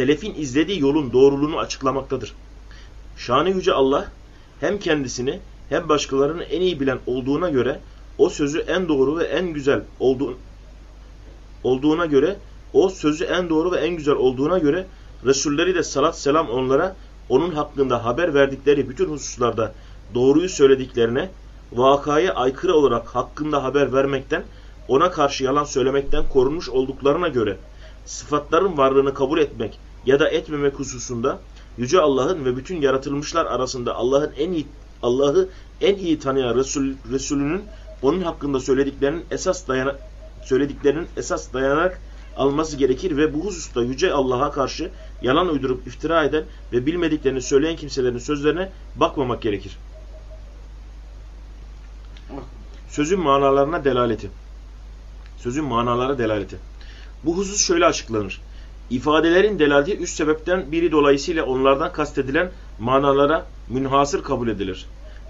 selefin izlediği yolun doğruluğunu açıklamaktadır. Şanı Yüce Allah hem kendisini hem başkalarını en iyi bilen olduğuna göre o sözü en doğru ve en güzel olduğu, olduğuna göre o sözü en doğru ve en güzel olduğuna göre Resulleri de salat selam onlara onun hakkında haber verdikleri bütün hususlarda doğruyu söylediklerine vakaya aykırı olarak hakkında haber vermekten ona karşı yalan söylemekten korunmuş olduklarına göre sıfatların varlığını kabul etmek ya da etmemek hususunda Yüce Allah'ın ve bütün yaratılmışlar arasında Allah'ın en iyi Allah'ı en iyi tanıyan Resul, Resulünün onun hakkında söylediklerinin esas dayana, söylediklerinin esas dayanarak alması gerekir ve bu hususta Yüce Allah'a karşı yalan uydurup iftira eden ve bilmediklerini söyleyen kimselerin sözlerine bakmamak gerekir. Sözün manalarına delaleti. Sözün manalara delaleti. Bu husus şöyle açıklanır. İfadelerin delaleti üç sebepten biri dolayısıyla onlardan kastedilen manalara münhasır kabul edilir.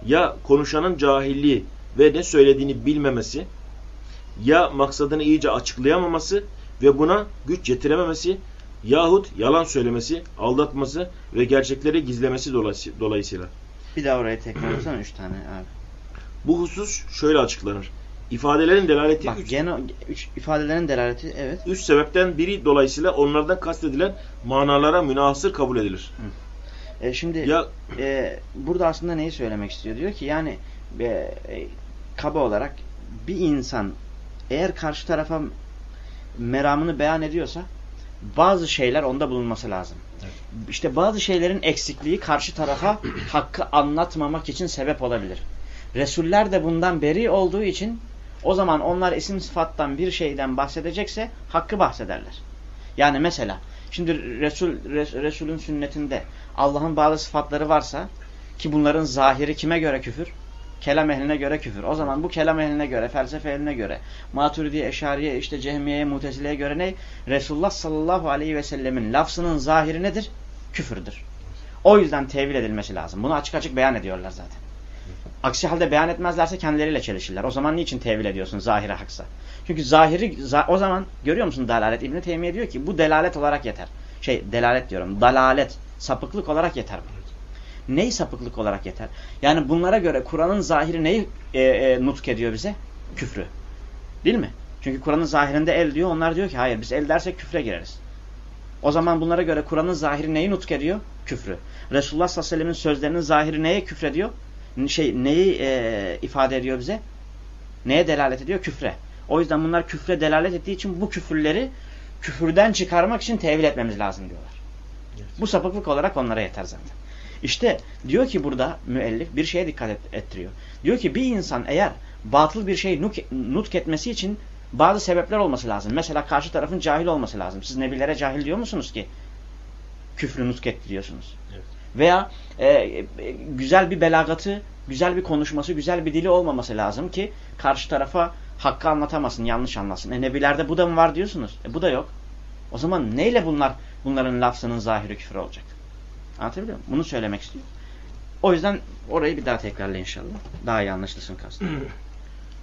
Ya konuşanın cahilliği ve ne söylediğini bilmemesi, ya maksadını iyice açıklayamaması ve buna güç yetirememesi yahut yalan söylemesi, aldatması ve gerçekleri gizlemesi dolayısıyla. Bir daha oraya tekrar etsene üç tane abi. Bu husus şöyle açıklanır. İfadelerin delaleti Bak, üç, gene, üç ifadelerin delaleti evet. Üç sebepten biri dolayısıyla onlardan kastedilen manalara münasır kabul edilir. E, şimdi ya, e, burada aslında neyi söylemek istiyor? Diyor ki yani e, e, kaba olarak bir insan eğer karşı tarafa meramını beyan ediyorsa bazı şeyler onda bulunması lazım. Evet. İşte bazı şeylerin eksikliği karşı tarafa hakkı anlatmamak için sebep olabilir. Resuller de bundan beri olduğu için o zaman onlar isim sıfattan bir şeyden bahsedecekse hakkı bahsederler. Yani mesela şimdi Resul, Resulün sünnetinde Allah'ın bazı sıfatları varsa ki bunların zahiri kime göre küfür? Kelam ehline göre küfür. O zaman bu kelam ehline göre, felsefe ehline göre, Maturidi, Eşariye, işte Cehmiye'ye, Mutezile'ye göre ne? Resulullah sallallahu aleyhi ve sellemin lafzının zahiri nedir? Küfürdür. O yüzden tevil edilmesi lazım. Bunu açık açık beyan ediyorlar zaten. Aksi halde beyan etmezlerse kendileriyle çelişirler. O zaman niçin tevil ediyorsun zahire haksa? Çünkü zahiri o zaman görüyor musun dalalet? İbn Teymiye diyor ki bu delalet olarak yeter. Şey delalet diyorum. Dalalet, sapıklık olarak yeter bu. Neyi sapıklık olarak yeter? Yani bunlara göre Kur'an'ın zahiri neyi e, e, nutk ediyor bize? Küfrü. Değil mi? Çünkü Kur'an'ın zahirinde el diyor. Onlar diyor ki hayır biz el dersek küfre gireriz. O zaman bunlara göre Kur'an'ın zahiri neyi nutk ediyor? Küfrü. Resulullah sallallahu aleyhi ve sellem'in sözlerinin zahiri neye küfrediyor? Şey, neyi e, ifade ediyor bize? Neye delalet ediyor? Küfre. O yüzden bunlar küfre delalet ettiği için bu küfürleri küfürden çıkarmak için tevil etmemiz lazım diyorlar. Evet. Bu sapıklık olarak onlara yeter zaten. İşte diyor ki burada müellif bir şeye dikkat et, ettiriyor. Diyor ki bir insan eğer batıl bir şey nuk, nutk etmesi için bazı sebepler olması lazım. Mesela karşı tarafın cahil olması lazım. Siz nebilere cahil diyor musunuz ki? Küfrü nutk ettiriyorsunuz. Evet. Veya e, e, güzel bir belagatı, güzel bir konuşması, güzel bir dili olmaması lazım ki karşı tarafa hakkı anlatamasın, yanlış anlasın. E nebilerde bu da mı var diyorsunuz? E bu da yok. O zaman neyle bunlar bunların lafzının zahiri küfür olacak? Anlatabiliyor muyum? Bunu söylemek istiyor. O yüzden orayı bir daha tekrarla inşallah. Daha iyi anlaşılsın kastım.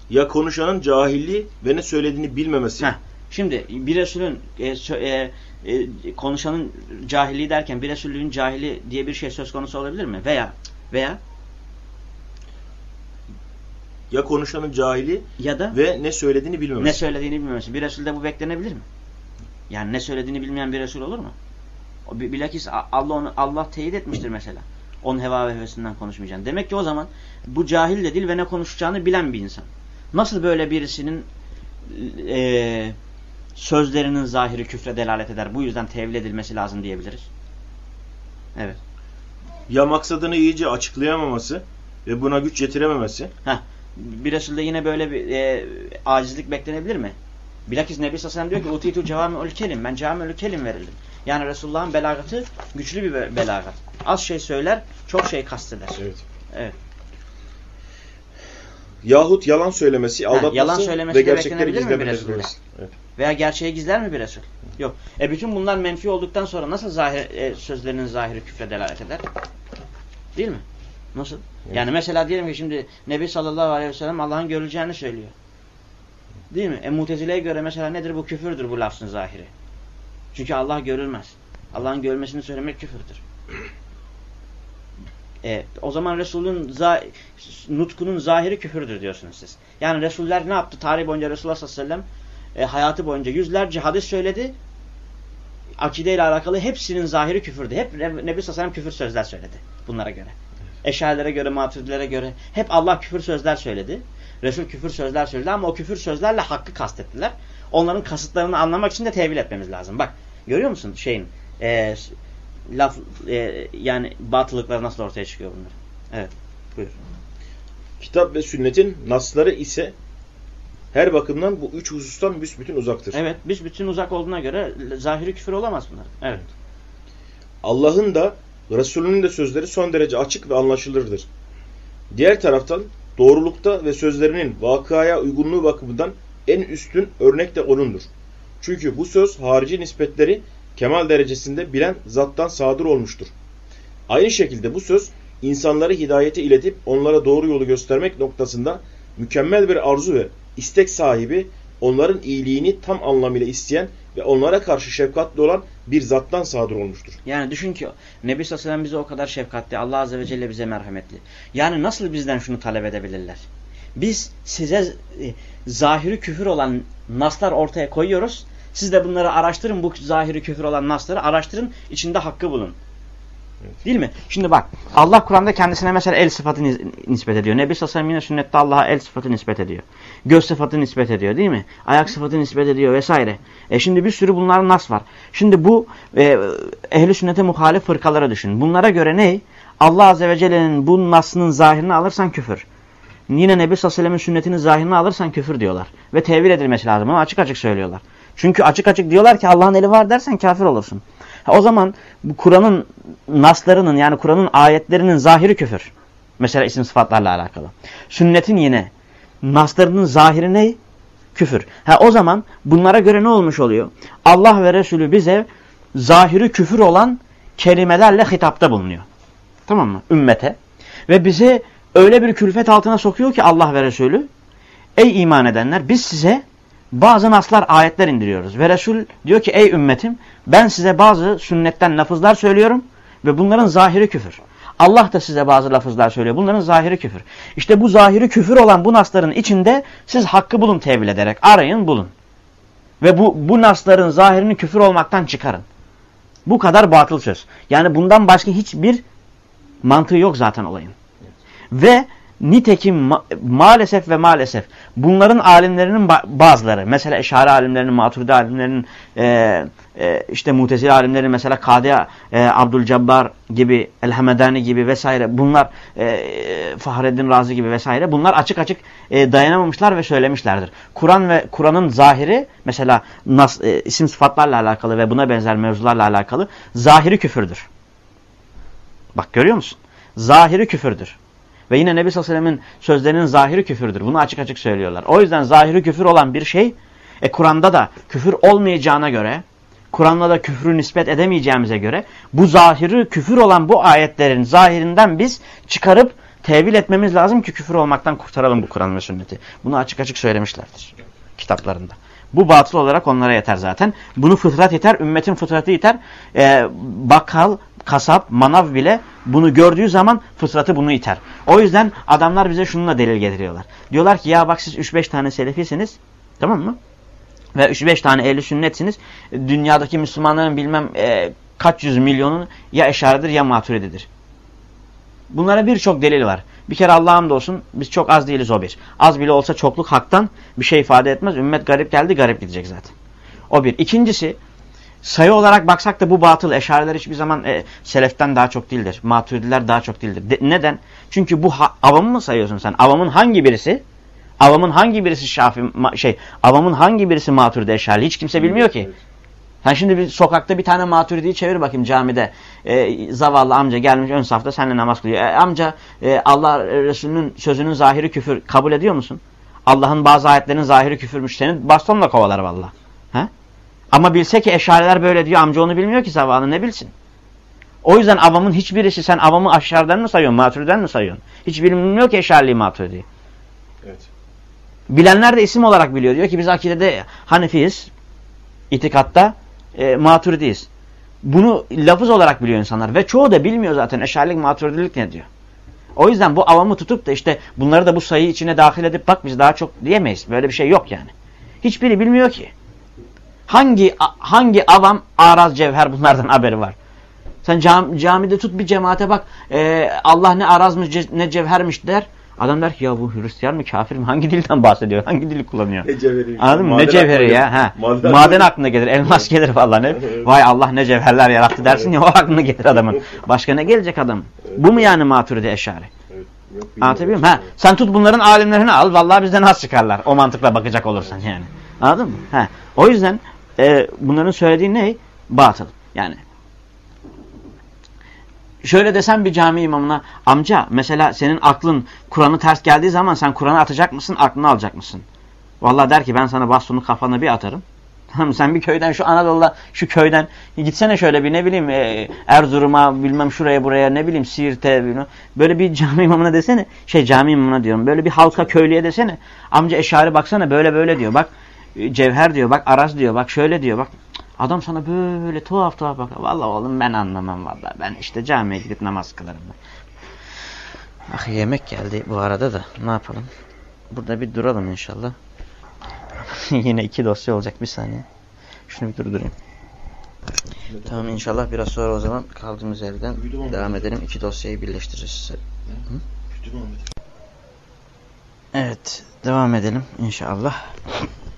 Ya konuşanın cahilliği ve ne söylediğini bilmemesi. Heh. Şimdi bir Resulün e, e, e, konuşanın cahilliği derken bir Resulün cahili diye bir şey söz konusu olabilir mi? Veya veya ya konuşanın cahili ya da ve ne söylediğini bilmemesi. Ne söylediğini bilmemesi. Bir Resulde bu beklenebilir mi? Yani ne söylediğini bilmeyen bir Resul olur mu? Bilakis Allah onu Allah teyit etmiştir mesela. Onun heva ve hevesinden konuşmayacaksın. Demek ki o zaman bu cahil de değil ve ne konuşacağını bilen bir insan. Nasıl böyle birisinin e, sözlerinin zahiri küfre delalet eder. Bu yüzden tevil edilmesi lazım diyebiliriz. Evet. Ya maksadını iyice açıklayamaması ve buna güç yetirememesi. Heh. Bir Resul'de yine böyle bir e, acizlik beklenebilir mi? Bilakis Nebi Sassan diyor ki utitu cevami kelim. Ben cevami kelim verildim. Yani Resulullah'ın belagatı güçlü bir belagat. Az şey söyler, çok şey kasteder. Evet. Evet. Yahut yalan söylemesi, aldatması ha, yalan söylemesi ve gerçekleri gizlemesi. Evet. Veya gerçeği gizler mi bir Resul? Yok. E bütün bunlar menfi olduktan sonra nasıl zahir, e, sözlerinin zahiri küfre delalet eder? Değil mi? Nasıl? Evet. Yani mesela diyelim ki şimdi Nebi sallallahu aleyhi ve sellem Allah'ın görüleceğini söylüyor. Değil mi? E mutezile'ye göre mesela nedir bu küfürdür bu lafzın zahiri. Çünkü Allah görülmez. Allah'ın görmesini söylemek küfürdür. E, o zaman Resul'ün za nutkunun zahiri küfürdür diyorsunuz siz. Yani Resuller ne yaptı? Tarih boyunca Resulullah sallallahu aleyhi ve sellem e, hayatı boyunca yüzlerce hadis söyledi. Akide ile alakalı hepsinin zahiri küfürdü. Hep Nebi sallallahu aleyhi ve sellem küfür sözler söyledi bunlara göre. Eşarilere göre, maturidilere göre hep Allah küfür sözler söyledi. Resul küfür sözler söyledi ama o küfür sözlerle hakkı kastettiler. Onların kasıtlarını anlamak için de tevil etmemiz lazım. Bak görüyor musun şeyin e, laf e, yani batılıklar nasıl ortaya çıkıyor bunlar? Evet. Buyur. Kitap ve sünnetin nasları ise her bakımdan bu üç husustan büsbütün uzaktır. Evet, büsbütün uzak olduğuna göre zahiri küfür olamaz bunlar. Evet. Allah'ın da Resulünün de sözleri son derece açık ve anlaşılırdır. Diğer taraftan doğrulukta ve sözlerinin vakaya uygunluğu bakımından en üstün örnek de onundur. Çünkü bu söz harici nispetleri kemal derecesinde bilen zattan sadır olmuştur. Aynı şekilde bu söz insanları hidayete iletip onlara doğru yolu göstermek noktasında mükemmel bir arzu ve istek sahibi, onların iyiliğini tam anlamıyla isteyen ve onlara karşı şefkatli olan bir zattan sadır olmuştur. Yani düşün ki Nebi Sallallahu bize o kadar şefkatli, Allah Azze ve Celle bize merhametli. Yani nasıl bizden şunu talep edebilirler? Biz size e, zahiri küfür olan naslar ortaya koyuyoruz. Siz de bunları araştırın, bu zahiri küfür olan nasları araştırın, içinde hakkı bulun. Değil mi? Şimdi bak Allah Kur'an'da kendisine mesela el sıfatı nispet ediyor. Nebi Sallallahu yine sünnette Allah'a el sıfatı nispet ediyor. Göz sıfatı nispet ediyor değil mi? Ayak sıfatı nispet ediyor vesaire. E şimdi bir sürü bunların nas var. Şimdi bu e, ehli sünnete muhalif fırkalara düşün. Bunlara göre ne? Allah Azze ve Celle'nin bu nasının zahirini alırsan küfür. Yine Nebi Sallallahu sünnetinin zahirini alırsan küfür diyorlar. Ve tevil edilmesi lazım ama açık açık söylüyorlar. Çünkü açık açık diyorlar ki Allah'ın eli var dersen kafir olursun. O zaman bu Kur'an'ın naslarının yani Kur'an'ın ayetlerinin zahiri küfür. Mesela isim sıfatlarla alakalı. Sünnetin yine naslarının zahiri ne? Küfür. Ha, o zaman bunlara göre ne olmuş oluyor? Allah ve Resulü bize zahiri küfür olan kelimelerle hitapta bulunuyor. Tamam mı? Ümmete. Ve bize öyle bir külfet altına sokuyor ki Allah ve Resulü. Ey iman edenler biz size bazı naslar ayetler indiriyoruz. Ve Resul diyor ki ey ümmetim ben size bazı sünnetten lafızlar söylüyorum ve bunların zahiri küfür. Allah da size bazı lafızlar söylüyor. Bunların zahiri küfür. İşte bu zahiri küfür olan bu nasların içinde siz hakkı bulun tevil ederek. Arayın bulun. Ve bu, bu nasların zahirini küfür olmaktan çıkarın. Bu kadar batıl söz. Yani bundan başka hiçbir mantığı yok zaten olayın. Ve Nitekim ma maalesef ve maalesef bunların alimlerinin bazıları mesela Eşari alimlerinin, Maturidi alimlerinin e, e, işte Mutezili alimlerinin mesela Kadiya e, Abdülcabbar gibi, Elhamedani gibi vesaire bunlar e, Fahreddin Razi gibi vesaire bunlar açık açık e, dayanamamışlar ve söylemişlerdir. Kur'an ve Kur'an'ın zahiri mesela nas, e, isim sıfatlarla alakalı ve buna benzer mevzularla alakalı zahiri küfürdür. Bak görüyor musun? Zahiri küfürdür. Ve yine Nebi Sallallahu Aleyhi ve Sellem'in sözlerinin zahiri küfürdür. Bunu açık açık söylüyorlar. O yüzden zahiri küfür olan bir şey, e, Kur'an'da da küfür olmayacağına göre, Kur'an'da da küfrü nispet edemeyeceğimize göre, bu zahiri küfür olan bu ayetlerin zahirinden biz çıkarıp tevil etmemiz lazım ki küfür olmaktan kurtaralım bu Kur'an ve sünneti. Bunu açık açık söylemişlerdir kitaplarında. Bu batıl olarak onlara yeter zaten. Bunu fıtrat yeter, ümmetin fıtratı yeter. Ee, bakkal, kasap, manav bile bunu gördüğü zaman fıtratı bunu iter. O yüzden adamlar bize şununla delil getiriyorlar. Diyorlar ki ya bak siz 3-5 tane selefisiniz tamam mı? Ve 3-5 tane ehli sünnetsiniz. Dünyadaki Müslümanların bilmem e, kaç yüz milyonun ya eşaridir ya maturididir. Bunlara birçok delil var. Bir kere Allah'ım olsun biz çok az değiliz o bir. Az bile olsa çokluk haktan bir şey ifade etmez. Ümmet garip geldi garip gidecek zaten. O bir. İkincisi sayı olarak baksak da bu batıl. Eşariler hiçbir zaman e, seleften daha çok değildir. Maturidiler daha çok değildir. De, neden? Çünkü bu avamı mı sayıyorsun sen? Avamın hangi birisi? Avamın hangi birisi şafi şey? Avamın hangi birisi maturidi eşari? Hiç kimse bilmiyor ki. Sen şimdi bir sokakta bir tane maturidiyi çevir bakayım camide. E, zavallı amca gelmiş ön safta seninle namaz kılıyor. E, amca e, Allah Resulü'nün sözünün zahiri küfür kabul ediyor musun? Allah'ın bazı ayetlerinin zahiri küfürmüş. Seni bastonla kovalar valla. Ama bilse ki eşariler böyle diyor amca onu bilmiyor ki zavallı ne bilsin. O yüzden avamın hiçbirisi sen avamı aşağıdan mı sayıyorsun maturiden mi sayıyorsun? Hiç bilmiyor ki eşariliği maturidi. Evet. Bilenler de isim olarak biliyor. Diyor ki biz akidede Hanefiyiz. itikatta e, maturidiyiz. Bunu lafız olarak biliyor insanlar ve çoğu da bilmiyor zaten eşarilik maturidilik ne diyor. O yüzden bu avamı tutup da işte bunları da bu sayı içine dahil edip bak biz daha çok diyemeyiz. Böyle bir şey yok yani. Hiçbiri bilmiyor ki. Hangi hangi avam araz cevher bunlardan haberi var? Sen cam, camide tut bir cemaate bak e, Allah ne arazmış ne cevhermiş der. Adam der ki ya bu Hristiyan mı kafir mi? Hangi dilden bahsediyor? Hangi dili kullanıyor? Ne cevheri. Anladın mı? Ne cevheri ya? Ha. Maden, Maden aklına gelir. Elmas gelir falan. Ne? Vay Allah ne cevherler yarattı dersin ya o aklına gelir adamın. Başka ne gelecek adam? Bu mu yani maturidi eşari? Anlatabiliyor muyum? Ha, sen tut bunların alimlerini al. Vallahi bizden az çıkarlar. O mantıkla bakacak olursan yani. Anladın mı? Ha. O yüzden e, bunların söylediği ne? Batıl. Yani şöyle desem bir cami imamına amca mesela senin aklın Kur'an'ı ters geldiği zaman sen Kur'an'ı atacak mısın aklını alacak mısın? Vallahi der ki ben sana bastonu kafana bir atarım. Tamam sen bir köyden şu Anadolu'da şu köyden gitsene şöyle bir ne bileyim e, Erzurum'a bilmem şuraya buraya ne bileyim Siirt'e böyle bir cami imamına desene. Şey cami imamına diyorum. Böyle bir halka köylüye desene. Amca eşari baksana böyle böyle diyor. Bak e, cevher diyor bak araz diyor bak şöyle diyor bak Adam sana böyle tuhaf tuhaf bakar. Vallahi oğlum ben anlamam vallahi. Ben işte camiye gidip namaz kılarım. Ah yemek geldi bu arada da ne yapalım? Burada bir duralım inşallah. Yine iki dosya olacak bir saniye. Şunu bir durdurayım. Tamam inşallah biraz sonra o zaman kaldığımız yerden devam edelim. İki dosyayı birleştiririz. Evet devam edelim inşallah.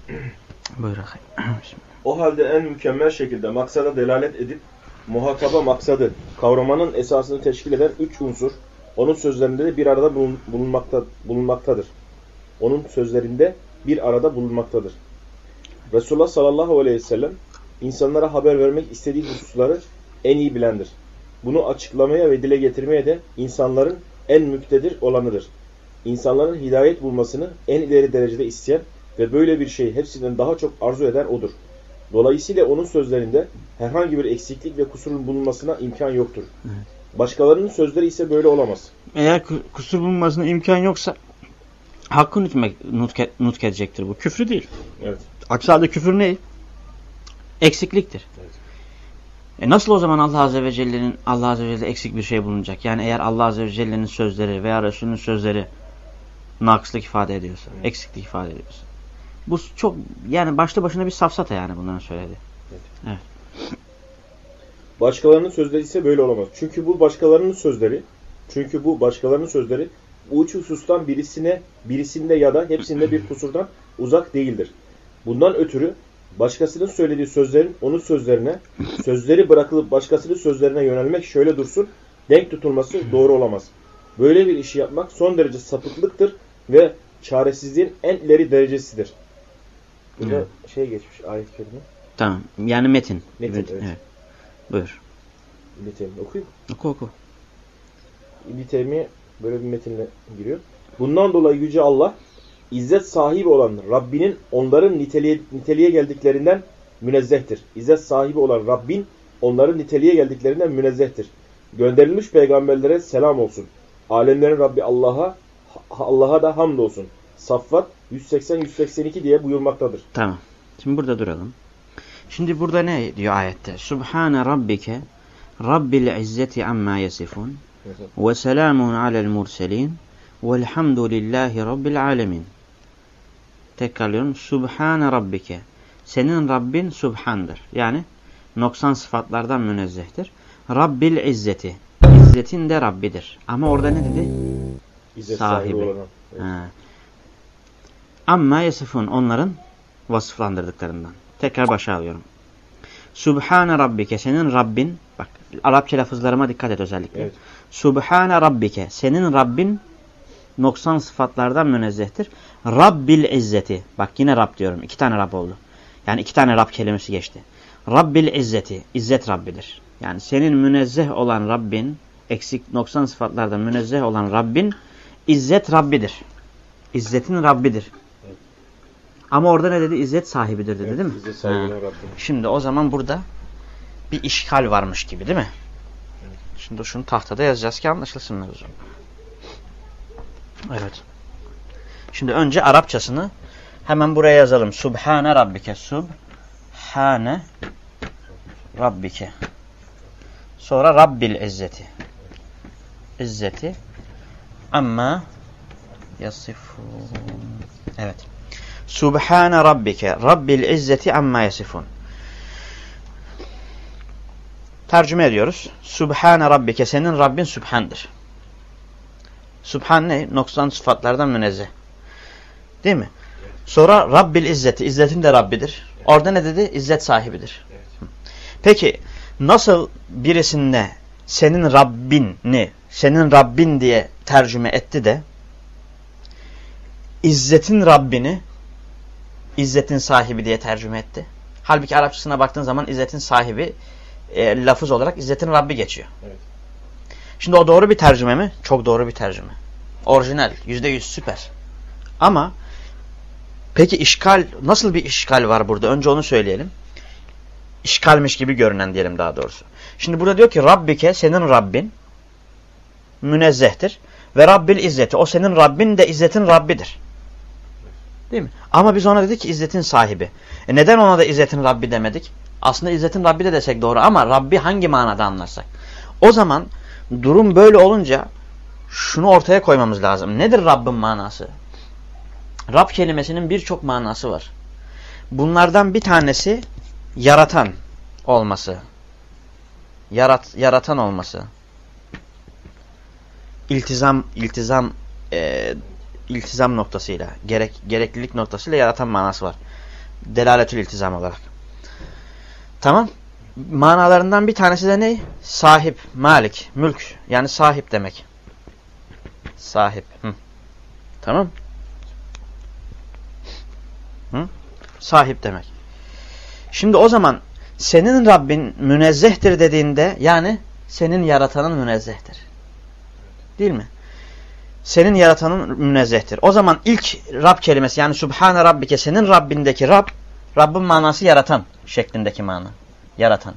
Buyur. O halde en mükemmel şekilde maksada delalet edip muhataba maksadı kavramanın esasını teşkil eden üç unsur onun sözlerinde de bir arada bulunmakta, bulunmaktadır. Onun sözlerinde bir arada bulunmaktadır. Resulullah sallallahu aleyhi ve sellem insanlara haber vermek istediği hususları en iyi bilendir. Bunu açıklamaya ve dile getirmeye de insanların en müktedir olanıdır. İnsanların hidayet bulmasını en ileri derecede isteyen ve böyle bir şeyi hepsinden daha çok arzu eden odur. Dolayısıyla onun sözlerinde herhangi bir eksiklik ve kusurun bulunmasına imkan yoktur. Evet. Başkalarının sözleri ise böyle olamaz. Eğer kusur bulunmasına imkan yoksa hakkı nutmek, nutke, nutk edecektir bu. Küfrü değil. Evet. Aksi halde küfür ne? Eksikliktir. Evet. E nasıl o zaman Allah Azze ve Celle'nin Allah Azze ve Celle eksik bir şey bulunacak? Yani eğer Allah Azze ve Celle'nin sözleri veya Resulünün sözleri nakslık ifade ediyorsa, evet. eksiklik ifade ediyorsa. Bu çok yani başlı başına bir safsata yani bunların söyledi. Evet. evet. Başkalarının sözleri ise böyle olamaz. Çünkü bu başkalarının sözleri çünkü bu başkalarının sözleri bu üç husustan birisine, birisinde ya da hepsinde bir kusurdan uzak değildir. Bundan ötürü başkasının söylediği sözlerin onun sözlerine, sözleri bırakılıp başkasının sözlerine yönelmek şöyle dursun, denk tutulması doğru olamaz. Böyle bir işi yapmak son derece sapıklıktır ve çaresizliğin en ileri derecesidir. Burada evet. şey geçmiş ayet kelime. Tamam. Yani metin. Metin evet. evet. Buyur. İbn Teymi okuyayım. Oku oku. İbn Teymi böyle bir metinle giriyor. Bundan dolayı Yüce Allah İzzet sahibi olan Rabbinin onların niteliğe, niteliğe geldiklerinden münezzehtir. İzzet sahibi olan Rabbin onların niteliğe geldiklerinden münezzehtir. Gönderilmiş peygamberlere selam olsun. Alemlerin Rabbi Allah'a Allah'a da hamd olsun. Saffat 180-182 diye buyurmaktadır. Tamam. Şimdi burada duralım. Şimdi burada ne diyor ayette? Subhane rabbike rabbil izzeti amma yasifun ve selamun alel murselin velhamdülillahi rabbil alemin. Tekrarlıyorum. Subhane rabbike. Senin Rabbin subhandır. Yani noksan sıfatlardan münezzehtir. Rabbil izzeti. İzzetin de Rabbidir. Ama orada ne dedi? İzzet sahibi. sahibi ha. Amma yasifun onların vasıflandırdıklarından. Tekrar başa alıyorum. Subhane Rabbike senin Rabbin bak Arapça lafızlarıma dikkat et özellikle. Evet. Subhane Rabbike senin Rabbin noksan sıfatlardan münezzehtir. Rabbil izzeti bak yine Rab diyorum iki tane Rab oldu. Yani iki tane Rab kelimesi geçti. Rabbil izzeti izzet Rabbidir. Yani senin münezzeh olan Rabbin eksik noksan sıfatlardan münezzeh olan Rabbin izzet Rabbidir. İzzetin Rabbidir. Ama orada ne dedi? İzzet sahibidir dedi evet, değil mi? İzzet sahibi Şimdi o zaman burada bir işgal varmış gibi değil mi? Evet. Şimdi şunu tahtada yazacağız ki anlaşılsın mevzu. Evet. Şimdi önce Arapçasını hemen buraya yazalım. Subhane Rabbike. Subhane Rabbike. Sonra Rabbil izzeti. İzzeti amma yasifun. Evet. Subhane rabbike Rabbil izzeti amma yasifun. Tercüme ediyoruz. Subhane rabbike senin Rabbin Sübhan'dır. Sübhan ne? Noksan sıfatlardan münezzeh. Değil mi? Sonra Rabbil izzeti. İzzetin de Rabbidir. Orada ne dedi? İzzet sahibidir. Peki nasıl birisinde senin Rabbinni, senin Rabbin diye tercüme etti de İzzetin Rabbini İzzetin sahibi diye tercüme etti. Halbuki Arapçasına baktığın zaman İzzetin sahibi e, lafız olarak İzzetin Rabbi geçiyor. Evet. Şimdi o doğru bir tercüme mi? Çok doğru bir tercüme. Orijinal. Yüzde yüz süper. Ama peki işgal, nasıl bir işgal var burada? Önce onu söyleyelim. İşgalmiş gibi görünen diyelim daha doğrusu. Şimdi burada diyor ki Rabbike senin Rabbin münezzehtir. Ve Rabbil izzeti. O senin Rabbin de izzetin Rabbidir. Değil mi? Ama biz ona dedik ki izzetin sahibi. E neden ona da izzetin Rabbi demedik? Aslında izzetin Rabbi de desek doğru ama Rabbi hangi manada anlarsak? O zaman durum böyle olunca şunu ortaya koymamız lazım. Nedir Rabbin manası? Rab kelimesinin birçok manası var. Bunlardan bir tanesi yaratan olması. Yarat, yaratan olması. İltizam, iltizam, e, iltizam noktasıyla, gerek, gereklilik noktasıyla yaratan manası var. Delaletül iltizam olarak. Tamam. Manalarından bir tanesi de ne? Sahip, malik, mülk. Yani sahip demek. Sahip. Hı. Tamam. Hı? Sahip demek. Şimdi o zaman senin Rabbin münezzehtir dediğinde yani senin yaratanın münezzehtir. Değil mi? Senin yaratanın münezzehtir. O zaman ilk Rab kelimesi yani Subhane Rabbike senin Rabbindeki Rab, Rabbin manası yaratan şeklindeki mana. Yaratan.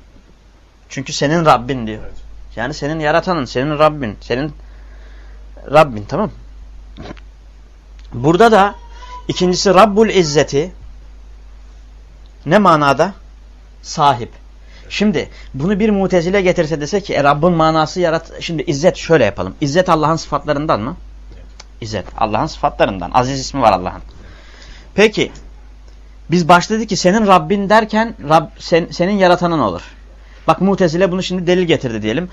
Çünkü senin Rabbin diyor. Yani senin yaratanın, senin Rabbin, senin Rabbin tamam Burada da ikincisi Rabbul İzzeti ne manada? Sahip. Şimdi bunu bir mutezile getirse dese ki e, Rabbin manası yarat. Şimdi izzet şöyle yapalım. İzzet Allah'ın sıfatlarından mı? İzzet Allah'ın sıfatlarından. Aziz ismi var Allah'ın. Peki biz başladık ki senin Rabbin derken Rab, sen, senin yaratanın olur. Bak mutezile bunu şimdi delil getirdi diyelim.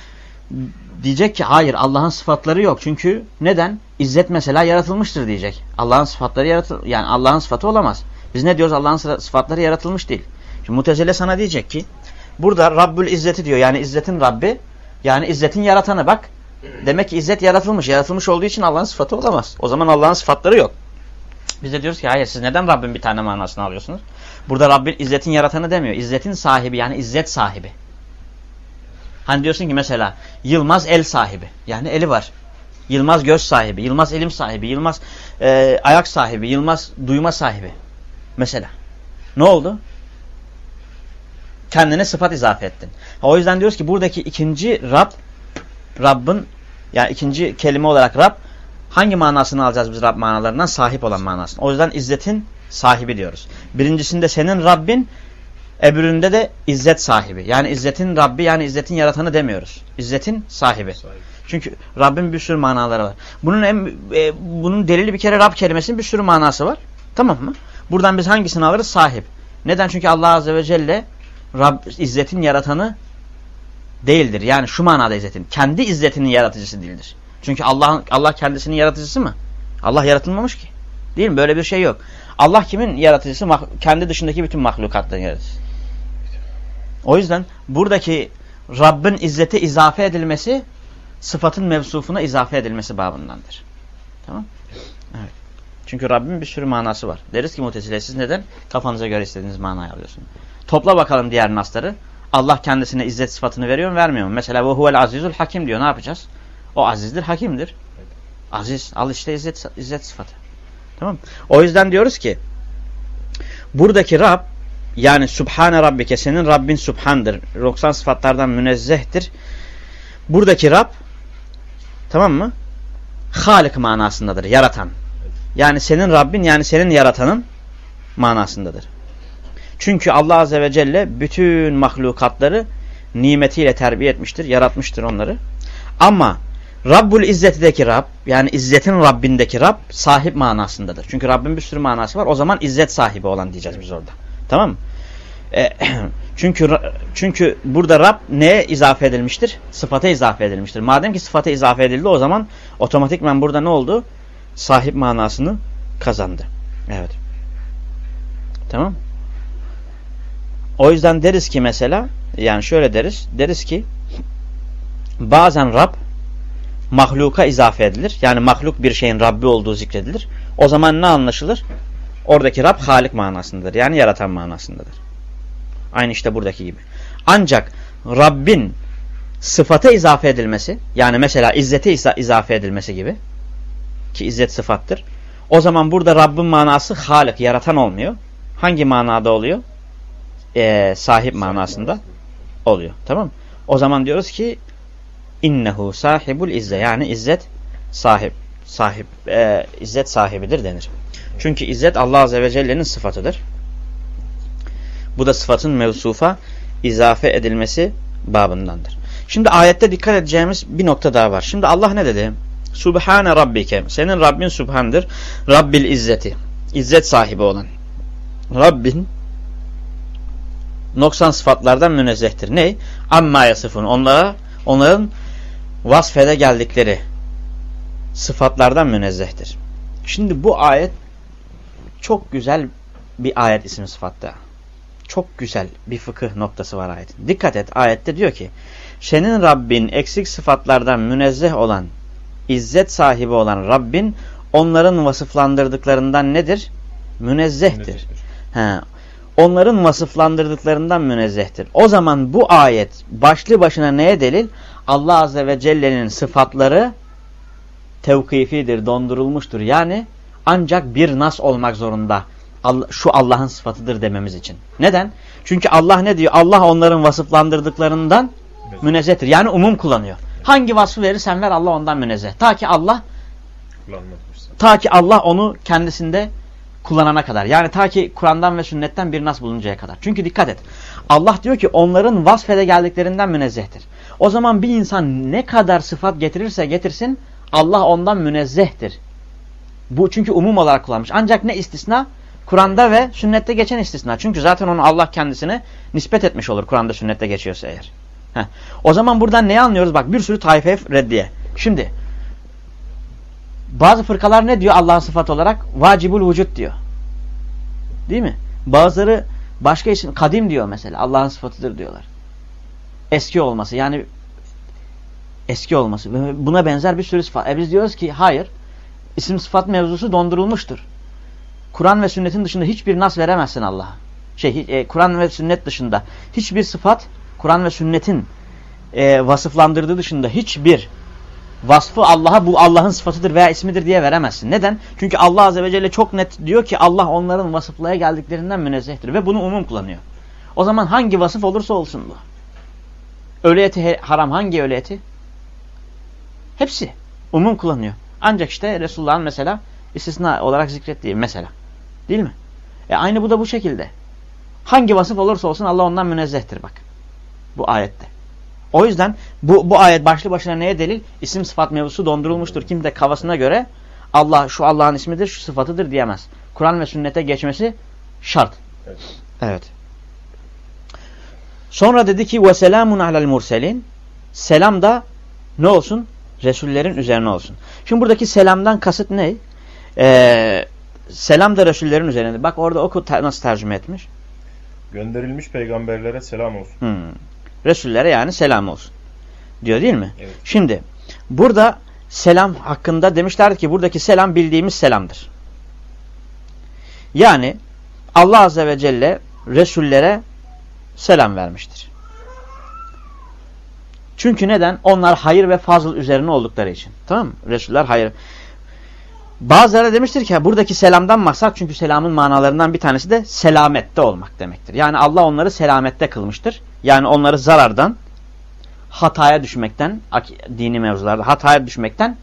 Diyecek ki hayır Allah'ın sıfatları yok. Çünkü neden? İzzet mesela yaratılmıştır diyecek. Allah'ın sıfatları yaratıl yani Allah'ın sıfatı olamaz. Biz ne diyoruz? Allah'ın sıfatları yaratılmış değil. Şimdi mutezile sana diyecek ki burada Rabbül İzzeti diyor. Yani İzzet'in Rabbi. Yani İzzet'in yaratanı bak. Demek ki İzzet yaratılmış. Yaratılmış olduğu için Allah'ın sıfatı olamaz. O zaman Allah'ın sıfatları yok. Biz de diyoruz ki hayır siz neden Rabbin bir tane manasını alıyorsunuz? Burada Rabbin İzzet'in yaratanı demiyor. İzzet'in sahibi yani İzzet sahibi. Hani diyorsun ki mesela Yılmaz el sahibi. Yani eli var. Yılmaz göz sahibi, Yılmaz elim sahibi, Yılmaz e, ayak sahibi, Yılmaz duyma sahibi. Mesela. Ne oldu? Kendine sıfat izafe ettin. O yüzden diyoruz ki buradaki ikinci Rab, Rabbin yani ikinci kelime olarak Rab hangi manasını alacağız biz Rab manalarından? Sahip olan manasını. O yüzden izzetin sahibi diyoruz. Birincisinde senin Rabbin, öbüründe de izzet sahibi. Yani izzetin Rabbi yani izzetin yaratanı demiyoruz. İzzetin sahibi. sahibi. Çünkü Rabbin bir sürü manaları var. Bunun en, e, bunun delili bir kere Rab kelimesinin bir sürü manası var. Tamam mı? Buradan biz hangisini alırız? Sahip. Neden? Çünkü Allah Azze ve Celle Rab, izzetin yaratanı değildir. Yani şu manada izzetin. Kendi izzetinin yaratıcısı değildir. Çünkü Allah Allah kendisinin yaratıcısı mı? Allah yaratılmamış ki. Değil mi? Böyle bir şey yok. Allah kimin yaratıcısı? Kendi dışındaki bütün mahlukatların yaratıcısı. O yüzden buradaki Rabbin izzete izafe edilmesi sıfatın mevsufuna izafe edilmesi babındandır. Tamam? Evet. Çünkü Rabbin bir sürü manası var. Deriz ki mutezile siz neden kafanıza göre istediğiniz manayı alıyorsunuz? Topla bakalım diğer nasları. Allah kendisine izzet sıfatını veriyor mu vermiyor mu? Mesela bu huvel azizul hakim diyor. Ne yapacağız? O azizdir, hakimdir. Aziz. Al işte izzet, izzet sıfatı. Tamam O yüzden diyoruz ki buradaki Rab yani Subhane Rabbike senin Rabbin Subhan'dır. 90 sıfatlardan münezzehtir. Buradaki Rab tamam mı? Halik manasındadır. Yaratan. Yani senin Rabbin yani senin yaratanın manasındadır. Çünkü Allah Azze ve Celle bütün mahlukatları nimetiyle terbiye etmiştir, yaratmıştır onları. Ama Rabbul İzzet'deki Rab yani İzzet'in Rabbindeki Rab sahip manasındadır. Çünkü Rabbin bir sürü manası var. O zaman İzzet sahibi olan diyeceğiz biz orada. Tamam mı? E, çünkü çünkü burada Rab neye izafe edilmiştir? Sıfata izafe edilmiştir. Madem ki sıfata izafe edildi o zaman otomatikman burada ne oldu? Sahip manasını kazandı. Evet. Tamam. O yüzden deriz ki mesela yani şöyle deriz. Deriz ki bazen Rab mahluka izafe edilir. Yani mahluk bir şeyin Rabbi olduğu zikredilir. O zaman ne anlaşılır? Oradaki Rab Halik manasındadır. Yani yaratan manasındadır. Aynı işte buradaki gibi. Ancak Rabbin sıfata izafe edilmesi yani mesela izzete izafe edilmesi gibi ki izzet sıfattır. O zaman burada Rabbin manası Halik, yaratan olmuyor. Hangi manada oluyor? Ee, sahip manasında oluyor. Tamam O zaman diyoruz ki innehu sahibul izze yani izzet sahip sahip e, izzet sahibidir denir. Çünkü izzet Allah azze ve celle'nin sıfatıdır. Bu da sıfatın mevsufa izafe edilmesi babındandır. Şimdi ayette dikkat edeceğimiz bir nokta daha var. Şimdi Allah ne dedi? Subhane Rabbike. Senin Rabbin Subhan'dır. Rabbil İzzeti. İzzet sahibi olan. Rabbin noksan sıfatlardan münezzehtir. Ne? Amma yasıfun. Onlara, onların vasfede geldikleri sıfatlardan münezzehtir. Şimdi bu ayet çok güzel bir ayet isim sıfatta. Çok güzel bir fıkıh noktası var ayetin. Dikkat et ayette diyor ki senin Rabbin eksik sıfatlardan münezzeh olan izzet sahibi olan Rabbin onların vasıflandırdıklarından nedir? Münezzehtir. Münezzehtir. He, onların vasıflandırdıklarından münezzehtir. O zaman bu ayet başlı başına neye delil? Allah Azze ve Celle'nin sıfatları tevkifidir, dondurulmuştur. Yani ancak bir nas olmak zorunda şu Allah'ın sıfatıdır dememiz için. Neden? Çünkü Allah ne diyor? Allah onların vasıflandırdıklarından münezzehtir. Yani umum kullanıyor. Hangi vasfı verirsen ver Allah ondan münezzeh. Ta ki Allah ta ki Allah onu kendisinde kullanana kadar. Yani ta ki Kur'an'dan ve sünnetten bir nas bulununcaya kadar. Çünkü dikkat et. Allah diyor ki onların vasfede geldiklerinden münezzehtir. O zaman bir insan ne kadar sıfat getirirse getirsin Allah ondan münezzehtir. Bu çünkü umum olarak kullanmış. Ancak ne istisna? Kur'an'da ve sünnette geçen istisna. Çünkü zaten onu Allah kendisine nispet etmiş olur Kur'an'da sünnette geçiyorsa eğer. Heh. O zaman buradan neyi anlıyoruz? Bak bir sürü taife reddiye. Şimdi bazı fırkalar ne diyor Allah'ın sıfat olarak? Vacibul vücut diyor. Değil mi? Bazıları başka isim kadim diyor mesela. Allah'ın sıfatıdır diyorlar. Eski olması yani eski olması. Buna benzer bir sürü sıfat. E biz diyoruz ki hayır. İsim sıfat mevzusu dondurulmuştur. Kur'an ve sünnetin dışında hiçbir nas veremezsin Allah'a. Şey, e, Kur'an ve sünnet dışında hiçbir sıfat Kur'an ve sünnetin e, vasıflandırdığı dışında hiçbir vasfı Allah'a bu Allah'ın sıfatıdır veya ismidir diye veremezsin. Neden? Çünkü Allah Azze ve Celle çok net diyor ki Allah onların vasıflaya geldiklerinden münezzehtir ve bunu umum kullanıyor. O zaman hangi vasıf olursa olsun bu. Eti haram hangi eti? Hepsi umum kullanıyor. Ancak işte Resulullah'ın mesela istisna olarak zikrettiği mesela. Değil mi? E aynı bu da bu şekilde. Hangi vasıf olursa olsun Allah ondan münezzehtir bak. Bu ayette. O yüzden bu, bu ayet başlı başına neye delil? İsim sıfat mevzusu dondurulmuştur. Kim de kafasına göre Allah şu Allah'ın ismidir, şu sıfatıdır diyemez. Kur'an ve sünnete geçmesi şart. Evet. evet. Sonra dedi ki ve selamun alel murselin. Selam da ne olsun? Resullerin üzerine olsun. Şimdi buradaki selamdan kasıt ne? Ee, selam da Resullerin üzerine. Bak orada oku nasıl tercüme etmiş. Gönderilmiş peygamberlere selam olsun. Hmm. Resullere yani selam olsun. Diyor değil mi? Evet. Şimdi burada selam hakkında demişlerdi ki buradaki selam bildiğimiz selamdır. Yani Allah Azze ve Celle Resullere selam vermiştir. Çünkü neden? Onlar hayır ve fazıl üzerine oldukları için. Tamam mı? Resuller hayır. Bazıları demiştir ki buradaki selamdan maksat çünkü selamın manalarından bir tanesi de selamette olmak demektir. Yani Allah onları selamette kılmıştır. Yani onları zarardan, hataya düşmekten, dini mevzularda hataya düşmekten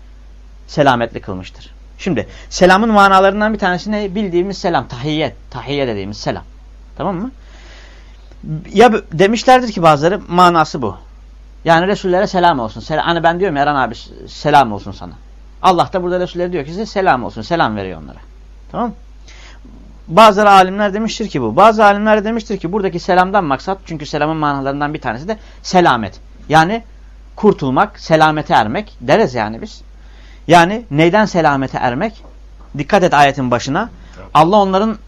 selametli kılmıştır. Şimdi selamın manalarından bir tanesi ne? Bildiğimiz selam, tahiyyet, tahiyye dediğimiz selam. Tamam mı? Ya demişlerdir ki bazıları manası bu. Yani Resullere selam olsun. Sel hani ben diyorum Eren abi selam olsun sana. Allah da burada Resullere diyor ki size selam olsun. Selam veriyor onlara. Tamam Bazı alimler demiştir ki bu. Bazı alimler demiştir ki buradaki selamdan maksat çünkü selamın manalarından bir tanesi de selamet. Yani kurtulmak, selamete ermek deriz yani biz. Yani neyden selamete ermek? Dikkat et ayetin başına. Allah onların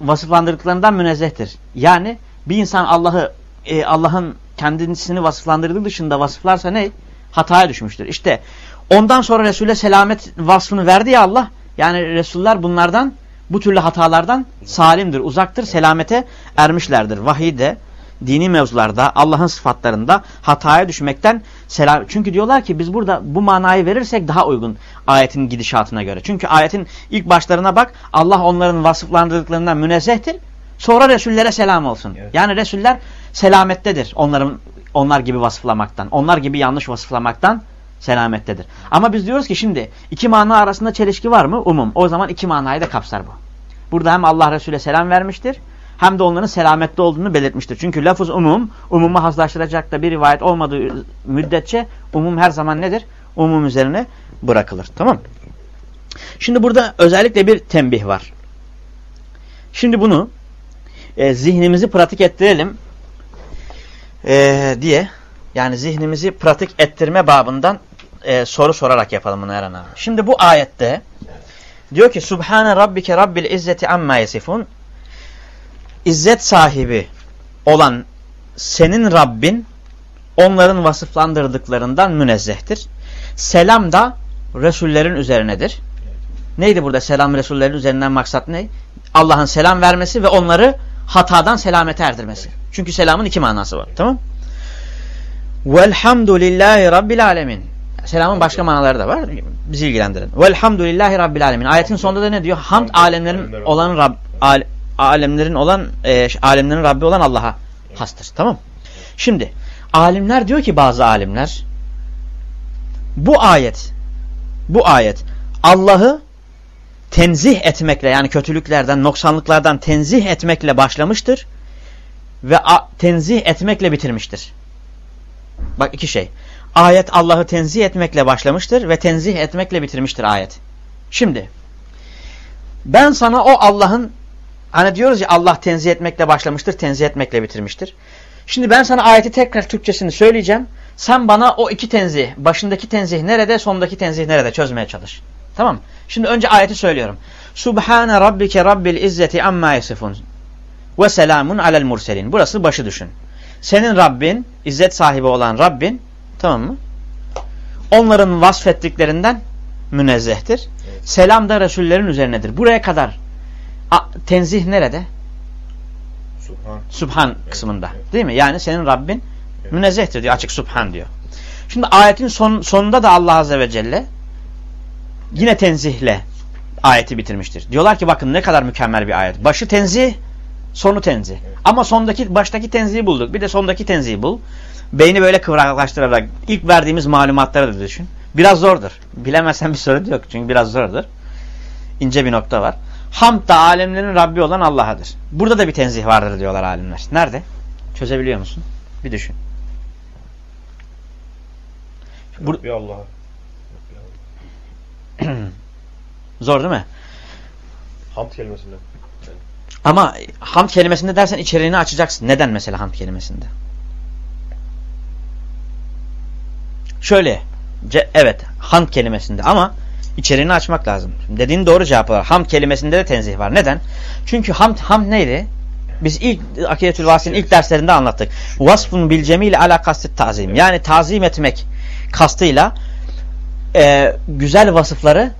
vasıflandırdıklarından münezzehtir. Yani bir insan Allah'ı e, Allah'ın kendisini vasıflandırdığı dışında vasıflarsa ne? Hataya düşmüştür. İşte ondan sonra Resul'e selamet vasfını verdi ya Allah. Yani Resuller bunlardan bu türlü hatalardan salimdir, uzaktır, selamete ermişlerdir. Vahiyde, dini mevzularda, Allah'ın sıfatlarında hataya düşmekten selam. Çünkü diyorlar ki biz burada bu manayı verirsek daha uygun ayetin gidişatına göre. Çünkü ayetin ilk başlarına bak Allah onların vasıflandırdıklarından münezzehtir. Sonra Resullere selam olsun. Evet. Yani Resuller selamettedir onların onlar gibi vasıflamaktan. Onlar gibi yanlış vasıflamaktan selamettedir. Ama biz diyoruz ki şimdi iki mana arasında çelişki var mı? Umum. O zaman iki manayı da kapsar bu. Burada hem Allah Resulü'ne selam vermiştir hem de onların selamette olduğunu belirtmiştir. Çünkü lafız umum, umumu hazlaştıracak da bir rivayet olmadığı müddetçe umum her zaman nedir? Umum üzerine bırakılır. Tamam Şimdi burada özellikle bir tembih var. Şimdi bunu e, zihnimizi pratik ettirelim e, diye yani zihnimizi pratik ettirme babından e, soru sorarak yapalım bunu Eren abi. Şimdi bu ayette diyor ki Subhane Rabbike Rabbil İzzeti Amma Yesifun İzzet sahibi olan senin Rabbin onların vasıflandırdıklarından münezzehtir. Selam da Resullerin üzerinedir. Neydi burada selam Resullerin üzerinden maksat ne? Allah'ın selam vermesi ve onları hatadan selamete erdirmesi. Çünkü selamın iki manası var. Tamam Velhamdülillahi Rabbil Alemin. Selamın başka manaları da var. Bizi ilgilendiren. Velhamdülillahi Rabbil Alemin. Ayetin sonunda da ne diyor? Hamd alemlerin olan Rab, al, alemlerin olan e, alemlerin Rabbi olan Allah'a hastır. Tamam Şimdi alimler diyor ki bazı alimler bu ayet bu ayet Allah'ı tenzih etmekle yani kötülüklerden, noksanlıklardan tenzih etmekle başlamıştır ve tenzih etmekle bitirmiştir. Bak iki şey. Ayet Allah'ı tenzih etmekle başlamıştır ve tenzih etmekle bitirmiştir ayet. Şimdi ben sana o Allah'ın hani diyoruz ya Allah tenzih etmekle başlamıştır, tenzih etmekle bitirmiştir. Şimdi ben sana ayeti tekrar Türkçesini söyleyeceğim. Sen bana o iki tenzih, başındaki tenzih nerede, sondaki tenzih nerede çözmeye çalış. Tamam Şimdi önce ayeti söylüyorum. Subhane rabbike rabbil izzeti amma yasifun. Ve selamun alel murselin. Burası başı düşün. Senin Rabbin, izzet sahibi olan Rabbin, tamam mı? Onların vasfettiklerinden münezzehtir. Evet. Selam da Resullerin üzerinedir. Buraya kadar a, tenzih nerede? Subhan. Subhan kısmında. Evet. Değil mi? Yani senin Rabbin evet. münezzehtir diyor. Açık Subhan diyor. Şimdi ayetin son, sonunda da Allah Azze ve Celle yine tenzihle ayeti bitirmiştir. Diyorlar ki bakın ne kadar mükemmel bir ayet. Başı tenzih, sonu tenzih. Evet. Ama sondaki baştaki tenzihi bulduk. Bir de sondaki tenzihi bul. Beyni böyle kıvraklaştırarak ilk verdiğimiz malumatları da düşün. Biraz zordur. Bilemezsen bir sorun yok. Çünkü biraz zordur. İnce bir nokta var. Hamd da alemlerin Rabbi olan Allah'adır. Burada da bir tenzih vardır diyorlar alimler. Nerede? Çözebiliyor musun? Bir düşün. Rabbi Allah'a. Zor değil mi? Hamd kelimesinde. Ama hamd kelimesinde dersen içeriğini açacaksın. Neden mesela hamd kelimesinde? Şöyle. Evet. Hamd kelimesinde ama içeriğini açmak lazım. Dediğin doğru cevap var. Hamd kelimesinde de tenzih var. Neden? Çünkü hamd, hamd neydi? Biz ilk Akidetül Vasi'nin ilk derslerinde anlattık. Vasfun bil cemil ala kastit tazim. Yani tazim etmek kastıyla e, güzel vasıfları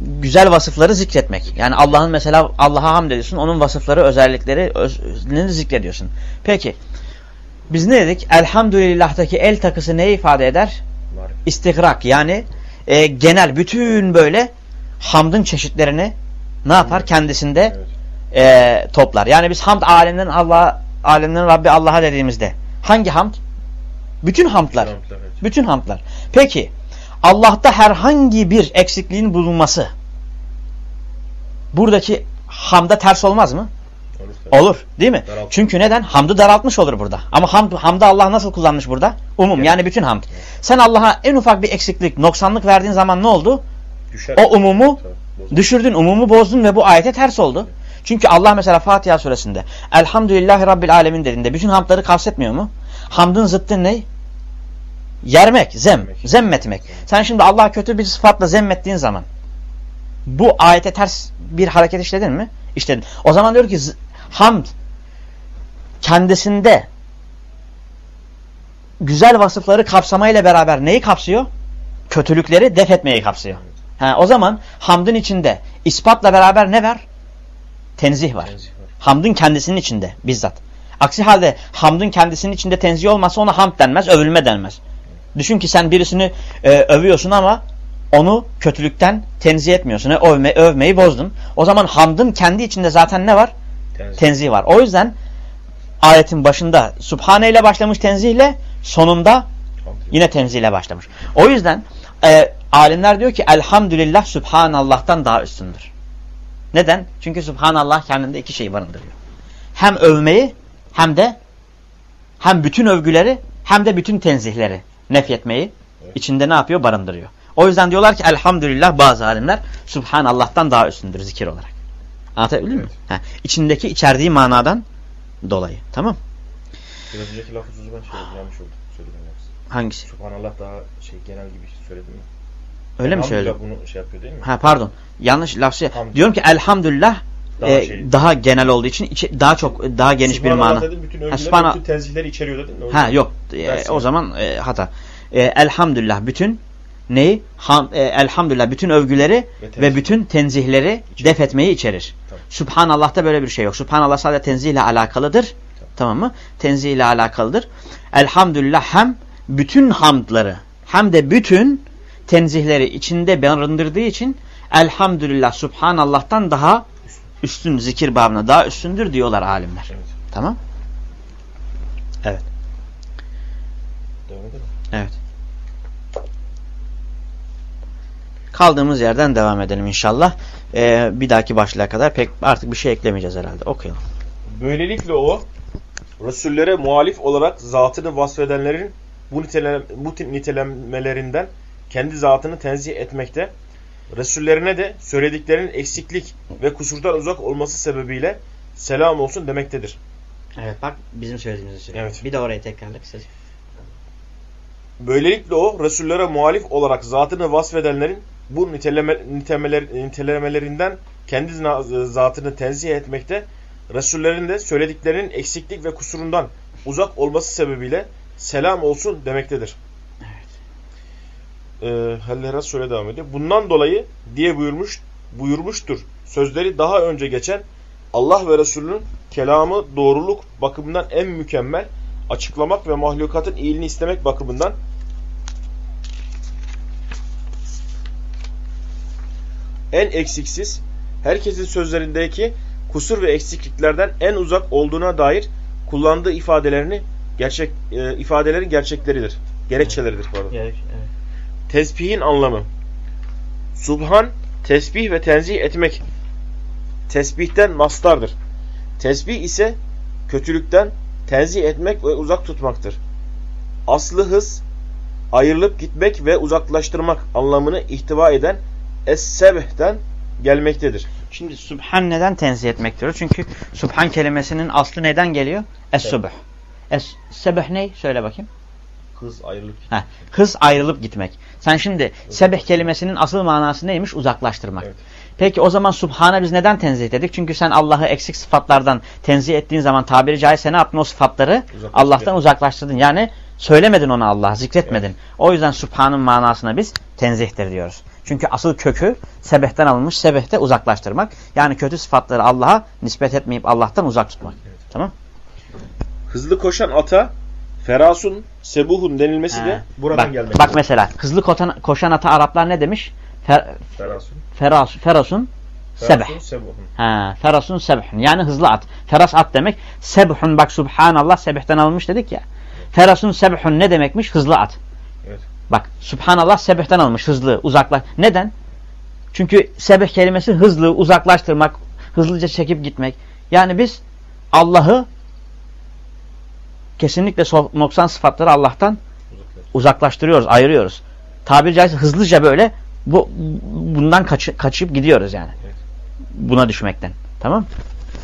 güzel vasıfları zikretmek. Yani Allah'ın mesela Allah'a hamd ediyorsun. Onun vasıfları, özellikleri özünü zikrediyorsun. Peki. Biz ne dedik? Elhamdülillah'taki el takısı ne ifade eder? İstigrak. Yani e, genel bütün böyle hamdın çeşitlerini ne yapar? Kendisinde evet. e, toplar. Yani biz hamd alemden Allah alemden Rabbi Allah'a dediğimizde hangi hamd? Bütün hamdlar. Bütün hamdlar. Evet. Bütün hamdlar. Peki Allah'ta herhangi bir eksikliğin bulunması buradaki hamda ters olmaz mı? Olur değil mi? Daraltmış. Çünkü neden? Hamdı daraltmış olur burada. Ama hamd, hamdı Allah nasıl kullanmış burada? Umum evet. yani bütün hamd. Evet. Sen Allah'a en ufak bir eksiklik, noksanlık verdiğin zaman ne oldu? Düşer. O umumu Tabii, düşürdün, umumu bozdun ve bu ayete ters oldu. Evet. Çünkü Allah mesela Fatiha suresinde Elhamdülillahi Rabbil Alemin dediğinde bütün hamdları kastetmiyor mu? Hamdın zıttı ne? Yermek, zem, zemmetmek. Sen şimdi Allah'a kötü bir sıfatla zemmettiğin zaman bu ayete ters bir hareket işledin mi? İşledin. O zaman diyor ki hamd kendisinde güzel vasıfları kapsamayla beraber neyi kapsıyor? Kötülükleri def etmeyi kapsıyor. Ha, o zaman hamdın içinde ispatla beraber ne var? Tenzih var. Tenzih var. Hamdın kendisinin içinde bizzat. Aksi halde hamdın kendisinin içinde tenzih olmasa ona hamd denmez, övülme denmez. Düşün ki sen birisini e, övüyorsun ama onu kötülükten tenzih etmiyorsun. Yani övme, övmeyi bozdun. O zaman hamdın kendi içinde zaten ne var? Tenzih, tenzih var. O yüzden ayetin başında Subhane ile başlamış tenzihle sonunda yine tenzih ile başlamış. O yüzden e, alimler diyor ki elhamdülillah Subhanallah'tan daha üstündür. Neden? Çünkü Subhanallah kendinde iki şey barındırıyor. Hem övmeyi hem de hem bütün övgüleri hem de bütün tenzihleri nefyetmeyi evet. içinde ne yapıyor? Barındırıyor. O yüzden diyorlar ki elhamdülillah bazı alimler Subhanallah'tan daha üstündür zikir olarak. Anlatabildim evet. mi? Ha, içindeki içerdiği manadan dolayı. Tamam Biraz önceki lafı ben şey yanlış oldu. Söyledim Hangisi? Subhanallah daha şey genel gibi söyledim mi? Öyle mi söyledim? bunu şey yapıyor değil mi? Ha pardon. Yanlış laf şey. Diyorum ki elhamdülillah daha, e, şey, daha genel olduğu için içi, daha çok daha geniş bir mana. Dedim, bütün övgüler, Subhanallah, bütün tenzihleri içeriyor dedin. Ha yok. E, o zaman e, hata. E, elhamdülillah bütün neyi? Ham, e, elhamdülillah bütün övgüleri ve, ve bütün tenzihleri içerir. def etmeyi içerir. Tamam. Subhanallah'ta böyle bir şey yok. Subhanallah sadece tenzihle alakalıdır. Tamam. tamam mı? Tenzihle alakalıdır. Elhamdülillah hem bütün hamdları hem de bütün tenzihleri içinde barındırdığı için elhamdülillah subhanallah'tan daha üstün zikir babına daha üstündür diyorlar alimler. Evet. Tamam? Evet. Evet. Kaldığımız yerden devam edelim inşallah. Ee, bir dahaki başlığa kadar pek artık bir şey eklemeyeceğiz herhalde. Okuyalım. Böylelikle o Resullere muhalif olarak zatını vasfedenlerin bu, nitelem, bu nitelemelerinden kendi zatını tenzih etmekte, Resullerine de söylediklerinin eksiklik ve kusurdan uzak olması sebebiyle selam olsun demektedir. Evet bak bizim söylediğimizi söylüyor. Evet. Bir de orayı tekrarla kısaca. Böylelikle o Resullere muhalif olarak zatını vasfedenlerin bu niteleme, nitemeler, nitelemelerinden kendi zatını tenzih etmekte, Resullerin de söylediklerinin eksiklik ve kusurundan uzak olması sebebiyle selam olsun demektedir. Evet. Ee, Helleras şöyle devam ediyor. Bundan dolayı diye buyurmuş, buyurmuştur. Sözleri daha önce geçen Allah ve Resulünün kelamı doğruluk bakımından en mükemmel, açıklamak ve mahlukatın iyiliğini istemek bakımından en eksiksiz, herkesin sözlerindeki kusur ve eksikliklerden en uzak olduğuna dair kullandığı ifadelerini gerçek e, ifadelerin gerçekleridir. Gerekçeleridir pardon. Gerek, evet. Tesbihin anlamı. Subhan tesbih ve tenzih etmek. Tesbihten mastardır. Tesbih ise kötülükten tenzih etmek ve uzak tutmaktır. Aslı hız, ayrılıp gitmek ve uzaklaştırmak anlamını ihtiva eden es-sebh'ten gelmektedir. Şimdi subhan neden tenzih etmek diyoruz? Çünkü subhan kelimesinin aslı neden geliyor? Es-subh. Es-sebh ne? Söyle bakayım. Hız ayrılıp gitmek. Heh, hız ayrılıp gitmek. Sen şimdi sebeh kelimesinin asıl manası neymiş? Uzaklaştırmak. Evet. Peki o zaman Subhan'a biz neden tenzih dedik? Çünkü sen Allah'ı eksik sıfatlardan tenzih ettiğin zaman tabiri caizse ne yaptın? O sıfatları Allah'tan uzaklaştırdın. Yani söylemedin ona Allah, zikretmedin. Evet. O yüzden Subhan'ın manasına biz tenzihtir diyoruz. Çünkü asıl kökü sebehten alınmış, sebehte uzaklaştırmak. Yani kötü sıfatları Allah'a nispet etmeyip Allah'tan uzak tutmak. Evet. Tamam? Hızlı koşan ata ferasun, sebuhun denilmesi He. de buradan bak, gelmektedir. Bak mesela hızlı koşan, koşan ata Araplar ne demiş? Fer, ferasun. Feras, ferasun sebh. Ha, ferasun sebhun. Yani hızlı at. Feras at demek. Sebhun bak subhanallah sebhten alınmış dedik ya. Ferasun sebhun ne demekmiş? Hızlı at. Bak subhanallah sebhten almış hızlı uzaklaş. Neden? Çünkü sebeh kelimesi hızlı uzaklaştırmak, hızlıca çekip gitmek. Yani biz Allah'ı kesinlikle noksan sıfatları Allah'tan uzaklaştırıyoruz, ayırıyoruz. Tabiri caizse hızlıca böyle bu bundan kaç, kaçıp gidiyoruz yani. Buna düşmekten. Tamam?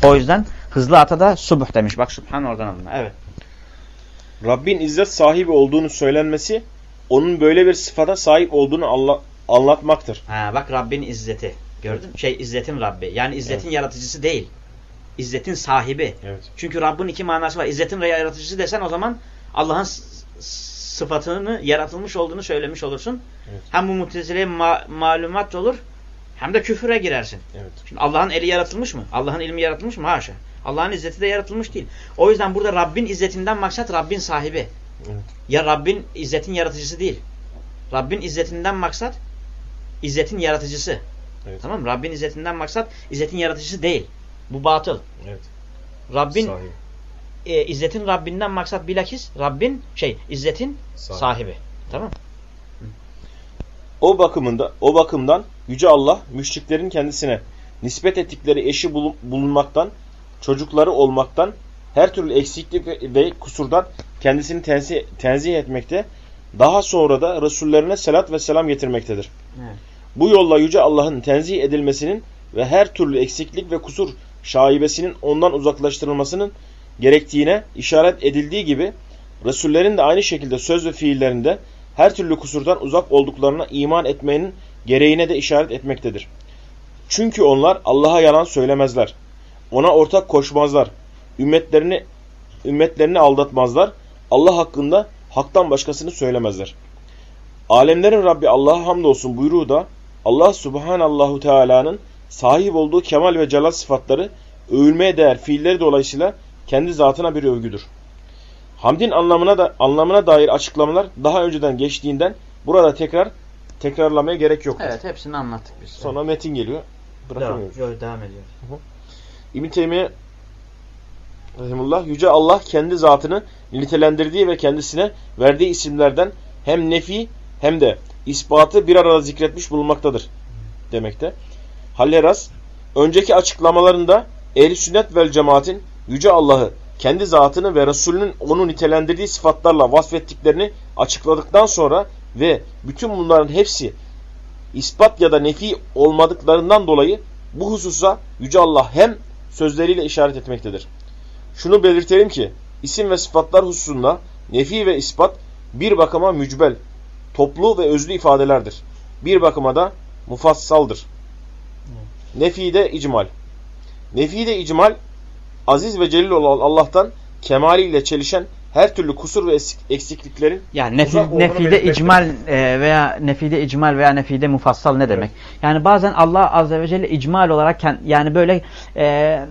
O yüzden hızlı ata da subuh demiş. Bak subhan oradan alın. Evet. Rabbin izzet sahibi olduğunu söylenmesi onun böyle bir sıfata sahip olduğunu anla anlatmaktır. Ha, bak Rabbin izzeti. Gördün mü? Şey izzetin Rabbi. Yani izzetin evet. yaratıcısı değil. İzzetin sahibi. Evet. Çünkü Rabbin iki manası var. İzzetin yaratıcısı desen o zaman Allah'ın sıfatını yaratılmış olduğunu söylemiş olursun. Evet. Hem bu mutezileye ma malumat olur hem de küfüre girersin. Evet. Şimdi Allah'ın eli yaratılmış mı? Allah'ın ilmi yaratılmış mı? Haşa. Allah'ın izzeti de yaratılmış değil. O yüzden burada Rabbin izzetinden maksat Rabbin sahibi. Evet. Ya Rabbin izzetin yaratıcısı değil. Rabbin izzetinden maksat izzetin yaratıcısı. Evet. Tamam mı? Rabbin izzetinden maksat izzetin yaratıcısı değil. Bu batıl. Evet. Rabbin sahibi. e, izzetin Rabbinden maksat bilakis Rabbin şey izzetin sahibi. sahibi. Tamam O bakımında o bakımdan yüce Allah müşriklerin kendisine nispet ettikleri eşi bulunmaktan, çocukları olmaktan, her türlü eksiklik ve kusurdan kendisini tenzih, tenzih etmekte, daha sonra da Resullerine selat ve selam getirmektedir. Evet. Bu yolla Yüce Allah'ın tenzih edilmesinin ve her türlü eksiklik ve kusur şaibesinin ondan uzaklaştırılmasının gerektiğine işaret edildiği gibi Resullerin de aynı şekilde söz ve fiillerinde her türlü kusurdan uzak olduklarına iman etmenin gereğine de işaret etmektedir. Çünkü onlar Allah'a yalan söylemezler. Ona ortak koşmazlar. Ümmetlerini ümmetlerini aldatmazlar. Allah hakkında haktan başkasını söylemezler. Alemlerin Rabbi Allah'a hamdolsun buyruğu da Allah subhanallahu teala'nın sahip olduğu kemal ve celal sıfatları övülmeye değer fiilleri dolayısıyla kendi zatına bir övgüdür. Hamdin anlamına da anlamına dair açıklamalar daha önceden geçtiğinden burada tekrar tekrarlamaya gerek yok. Evet, hepsini anlattık biz. Sonra metin geliyor. Bırakamıyoruz. Devam, devam ediyoruz. İbn Teymiye Rahimullah Yüce Allah kendi zatını nitelendirdiği ve kendisine verdiği isimlerden hem nefi hem de ispatı bir arada zikretmiş bulunmaktadır demekte. Halleras önceki açıklamalarında ehl sünnet vel cemaatin Yüce Allah'ı kendi zatını ve Resulünün onu nitelendirdiği sıfatlarla vasfettiklerini açıkladıktan sonra ve bütün bunların hepsi ispat ya da nefi olmadıklarından dolayı bu hususa Yüce Allah hem sözleriyle işaret etmektedir. Şunu belirtelim ki isim ve sıfatlar hususunda nefi ve ispat bir bakıma mücbel, toplu ve özlü ifadelerdir. Bir bakıma da mufassaldır. Nefi de icmal. Nefi de icmal aziz ve celil olan Allah'tan kemaliyle çelişen her türlü kusur ve eksikliklerin yani nefi, nefide icmal e, veya nefide icmal veya nefide mufassal ne demek? Evet. Yani bazen Allah azze ve celle icmal olarak yani böyle e,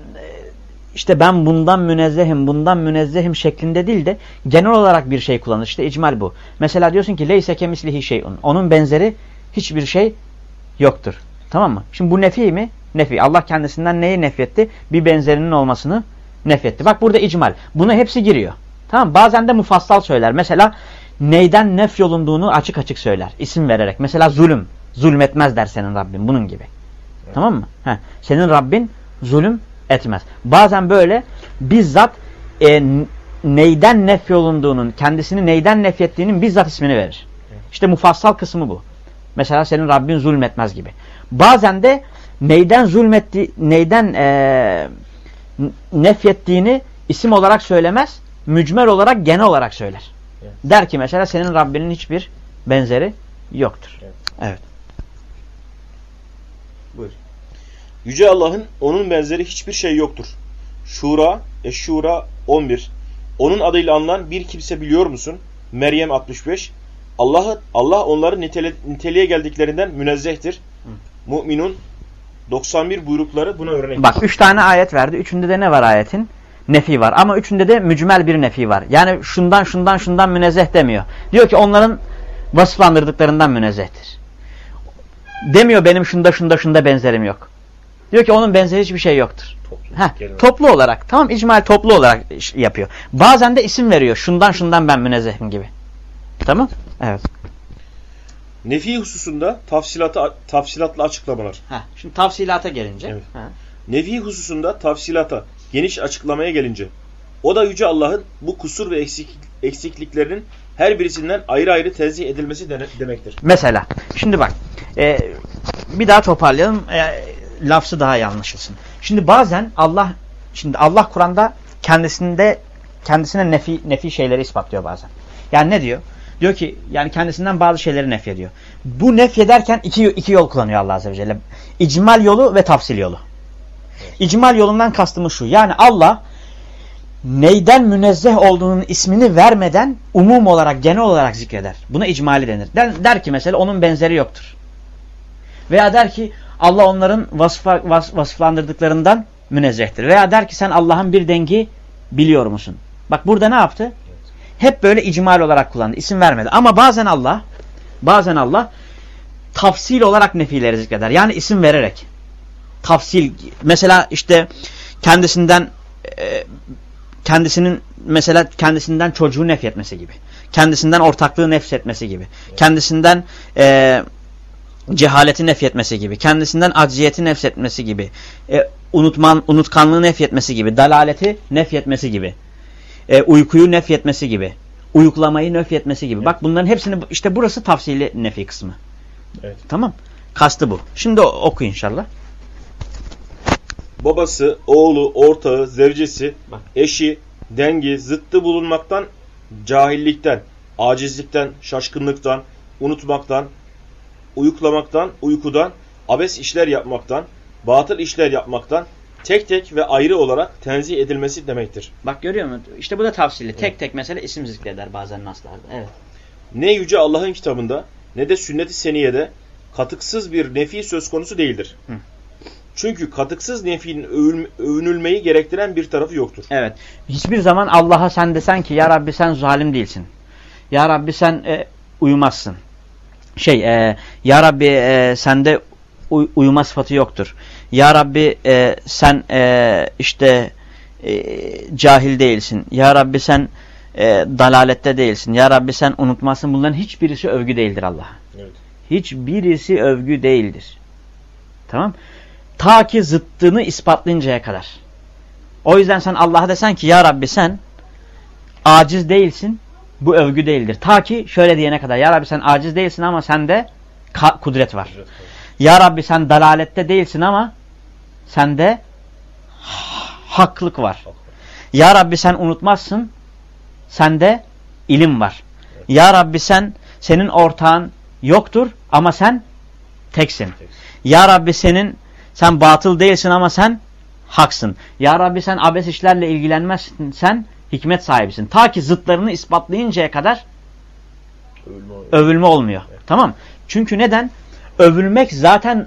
işte ben bundan münezzehim, bundan münezzehim şeklinde değil de genel olarak bir şey kullanır. İşte icmal bu. Mesela diyorsun ki leyse kemislihi şeyun. Onun benzeri hiçbir şey yoktur. Tamam mı? Şimdi bu nefi mi? Nefi. Allah kendisinden neyi nefetti? Bir benzerinin olmasını nefetti. Bak burada icmal. Buna hepsi giriyor. Tamam Bazen de mufassal söyler. Mesela neyden nef yolunduğunu açık açık söyler. İsim vererek. Mesela zulüm. Zulmetmez der senin Rabbin. Bunun gibi. Evet. Tamam mı? Heh. Senin Rabbin zulüm etmez. Bazen böyle bizzat e, neyden nef yolunduğunun, kendisini neyden nefyettiğinin bizzat ismini verir. İşte mufassal kısmı bu. Mesela senin Rabbin zulmetmez gibi. Bazen de neyden zulmetti, neyden e, nefyettiğini isim olarak söylemez, mücmer olarak genel olarak söyler. Evet. Der ki mesela senin Rabbinin hiçbir benzeri yoktur. Evet. evet. Buyur. Yüce Allah'ın onun benzeri hiçbir şey yoktur. Şura, Eşşura 11. Onun adıyla anılan bir kimse biliyor musun? Meryem 65. Allah Allah onları nitele, niteliğe geldiklerinden münezzehtir. Hı. Müminun 91 buyrukları buna örnek. Bak 3 tane ayet verdi. Üçünde de ne var ayetin? Nefi var. Ama üçünde de mücmel bir nefi var. Yani şundan şundan şundan münezzeh demiyor. Diyor ki onların vasıflandırdıklarından münezzehtir. Demiyor benim şunda şunda şunda benzerim yok. Diyor ki onun benzeri hiçbir şey yoktur. Toplu, Heh, toplu olarak. Tamam icmal toplu olarak yapıyor. Bazen de isim veriyor. Şundan şundan ben münezzehim gibi. Tamam? Evet. Nefi hususunda tafsilata, tafsilatlı açıklamalar. Heh, şimdi tafsilata gelince. Evet. Nefi hususunda tafsilata geniş açıklamaya gelince o da Yüce Allah'ın bu kusur ve eksik, eksikliklerinin her birisinden ayrı ayrı tenzih edilmesi de, demektir. Mesela şimdi bak e, bir daha toparlayalım e, lafzı daha yanlış olsun. Şimdi bazen Allah şimdi Allah Kur'an'da kendisinde kendisine nefi, nefi şeyleri ispatlıyor bazen. Yani ne diyor? Diyor ki yani kendisinden bazı şeyleri nef ediyor. Bu nef ederken iki, iki yol kullanıyor Allah Azze ve Celle. İcmal yolu ve tafsil yolu. İcmal yolundan kastımız şu. Yani Allah neyden münezzeh olduğunun ismini vermeden umum olarak, genel olarak zikreder. Buna icmali denir. Der, der ki mesela onun benzeri yoktur. Veya der ki Allah onların vasıfa, vas, vasıflandırdıklarından münezzehtir. Veya der ki sen Allah'ın bir dengi biliyor musun? Bak burada ne yaptı? Hep böyle icmal olarak kullandı. İsim vermedi. Ama bazen Allah bazen Allah tafsil olarak nefileri zikreder. Yani isim vererek. Tafsil. Mesela işte kendisinden e, kendisinin mesela kendisinden çocuğu nefretmesi gibi. Kendisinden ortaklığı nefretmesi gibi. Kendisinden e, cehaleti nefretmesi gibi. Kendisinden acziyeti nefretmesi gibi. E, unutman, unutkanlığı nefretmesi gibi. Dalaleti nefretmesi gibi. E, uykuyu nefretmesi gibi. Uyuklamayı nefretmesi gibi. Evet. Bak bunların hepsini işte burası tafsili nefi kısmı. Evet. Tamam. Kastı bu. Şimdi oku inşallah babası, oğlu, ortağı, zevcesi, eşi, dengi, zıttı bulunmaktan, cahillikten, acizlikten, şaşkınlıktan, unutmaktan, uyuklamaktan, uykudan, abes işler yapmaktan, batıl işler yapmaktan, tek tek ve ayrı olarak tenzih edilmesi demektir. Bak görüyor musun? İşte bu da tavsili. Evet. Tek tek mesela isim zikreder bazen naslarda. Evet. Ne yüce Allah'ın kitabında ne de sünnet-i seniyede katıksız bir nefi söz konusu değildir. Hı. Çünkü katıksız nefinin övünülmeyi gerektiren bir tarafı yoktur. Evet. Hiçbir zaman Allah'a sen desen ki ya Rabbi sen zalim değilsin. Ya Rabbi sen e, uyumazsın. Şey e, ya Rabbi e, sende uy uyuma sıfatı yoktur. Ya Rabbi e, sen e, işte e, cahil değilsin. Ya Rabbi sen e, dalalette değilsin. Ya Rabbi sen unutmazsın. Bunların hiçbirisi övgü değildir Allah'a. Evet. Hiçbirisi övgü değildir. Tamam Ta ki zıttını ispatlayıncaya kadar. O yüzden sen Allah'a desen ki ya Rabbi sen aciz değilsin. Bu övgü değildir. Ta ki şöyle diyene kadar ya Rabbi sen aciz değilsin ama sende kudret var. Ya Rabbi sen dalalette değilsin ama sende haklık var. Ya Rabbi sen unutmazsın. Sende ilim var. Ya Rabbi sen senin ortağın yoktur ama sen teksin. Ya Rabbi senin sen batıl değilsin ama sen haksın. Ya Rabbi sen abes işlerle ilgilenmezsin. Sen hikmet sahibisin. Ta ki zıtlarını ispatlayıncaya kadar övülme, övülme olmuyor. Evet. Tamam. Çünkü neden? Övülmek zaten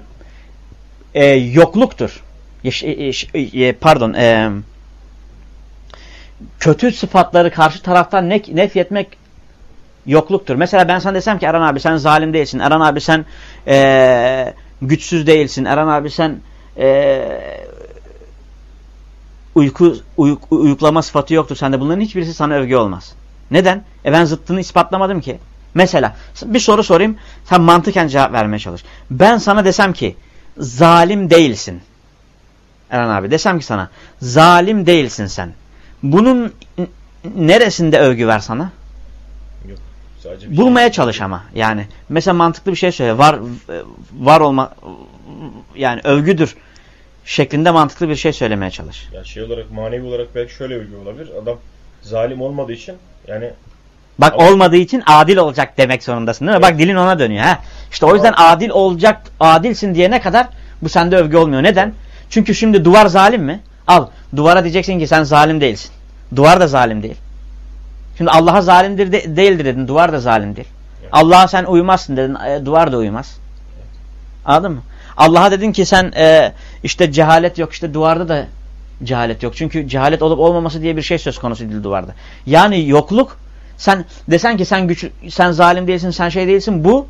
e, yokluktur. E, e, e, pardon. E, kötü sıfatları karşı taraftan ne, nefyetmek yokluktur. Mesela ben sana desem ki Eren abi sen zalim değilsin. Eren abi sen e, güçsüz değilsin. Eren abi sen e, uyku, uyuk, uyuklama sıfatı yoktur sende. Bunların hiçbirisi sana övgü olmaz. Neden? E ben zıttını ispatlamadım ki. Mesela bir soru sorayım. Sen mantıken cevap vermeye çalış. Ben sana desem ki zalim değilsin. Eren abi desem ki sana zalim değilsin sen. Bunun neresinde övgü ver sana? Yok. Sadece Bulmaya şey çalış ama. Yani mesela mantıklı bir şey söyle. Var var olma yani övgüdür şeklinde mantıklı bir şey söylemeye çalış. Ya şey olarak manevi olarak belki şöyle övgü olabilir. Adam zalim olmadığı için yani Bak ama... olmadığı için adil olacak demek zorundasın değil mi? Evet. Bak dilin ona dönüyor. ha. İşte o yüzden tamam. adil olacak, adilsin diyene kadar bu sende övgü olmuyor. Neden? Çünkü şimdi duvar zalim mi? Al. Duvara diyeceksin ki sen zalim değilsin. Duvar da zalim değil. Şimdi Allah'a zalimdir de, değildir dedin. Duvar da zalim değil. Evet. Allah'a sen uymazsın dedin. E, duvar da uymaz. Evet. Anladın mı? Allah'a dedin ki sen e, işte cehalet yok işte duvarda da cehalet yok. Çünkü cehalet olup olmaması diye bir şey söz konusu değil duvarda. Yani yokluk sen desen ki sen güç sen zalim değilsin sen şey değilsin bu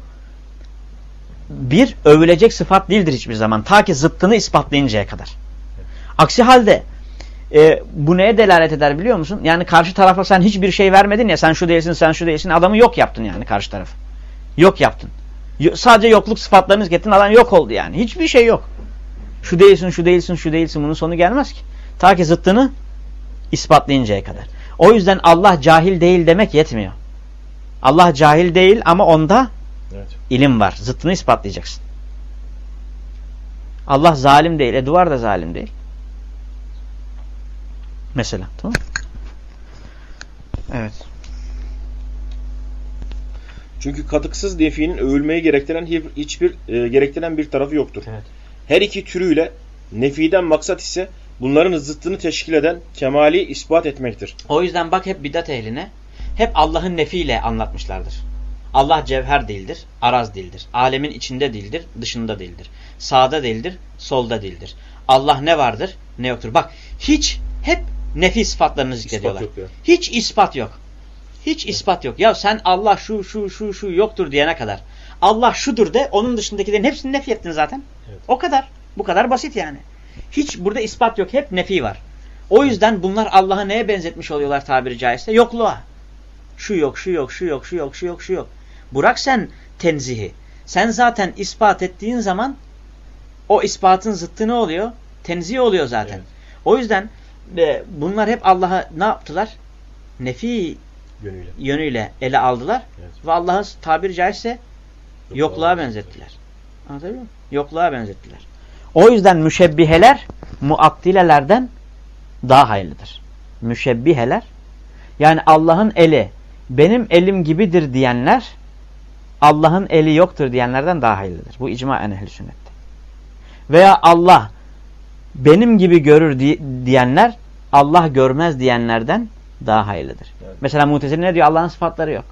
bir övülecek sıfat değildir hiçbir zaman. Ta ki zıttını ispatlayıncaya kadar. Aksi halde e, bu neye delalet eder biliyor musun? Yani karşı tarafa sen hiçbir şey vermedin ya sen şu değilsin sen şu değilsin adamı yok yaptın yani karşı tarafı. Yok yaptın. Sadece yokluk sıfatlarınız getirin adam yok oldu yani. Hiçbir şey yok. Şu değilsin, şu değilsin, şu değilsin. Bunun sonu gelmez ki. Ta ki zıttını ispatlayıncaya kadar. O yüzden Allah cahil değil demek yetmiyor. Allah cahil değil ama onda evet. ilim var. Zıttını ispatlayacaksın. Allah zalim değil. E duvar da zalim değil. Mesela. Tamam Evet. Çünkü katıksız nefinin övülmeyi gerektiren hiçbir e, gerektiren bir tarafı yoktur. Evet. Her iki türüyle nefiden maksat ise bunların zıttını teşkil eden kemali ispat etmektir. O yüzden bak hep bidat ehline hep Allah'ın nefiyle anlatmışlardır. Allah cevher değildir, araz değildir. Alemin içinde değildir, dışında değildir. Sağda değildir, solda değildir. Allah ne vardır, ne yoktur. Bak hiç hep nefi sıfatlarını zikrediyorlar. İspat hiç ispat yok. Hiç ispat yok. Ya sen Allah şu şu şu şu yoktur diyene kadar. Allah şudur de onun dışındakilerin hepsini nefi ettin zaten. Evet. O kadar. Bu kadar basit yani. Hiç burada ispat yok. Hep nefi var. O yüzden bunlar Allah'ı neye benzetmiş oluyorlar tabiri caizse? Yokluğa. Şu yok, şu yok, şu yok, şu yok, şu yok, şu yok. Bırak sen tenzihi. Sen zaten ispat ettiğin zaman o ispatın zıttı ne oluyor? Tenzih oluyor zaten. Evet. O yüzden e, bunlar hep Allah'a ne yaptılar? Nefi yönüyle, yönüyle ele aldılar. Evet. Ve Allah'ı tabiri caizse yokluğa, yokluğa benzettiler. Anlatabiliyor muyum? Yokluğa benzettiler. O yüzden müşebbiheler muattilelerden daha hayırlıdır. Müşebbiheler yani Allah'ın eli benim elim gibidir diyenler Allah'ın eli yoktur diyenlerden daha hayırlıdır. Bu icma en ehli sünnette. Veya Allah benim gibi görür diyenler Allah görmez diyenlerden daha hayırlıdır. Evet. Mesela Mutezile ne diyor? Allah'ın sıfatları yok.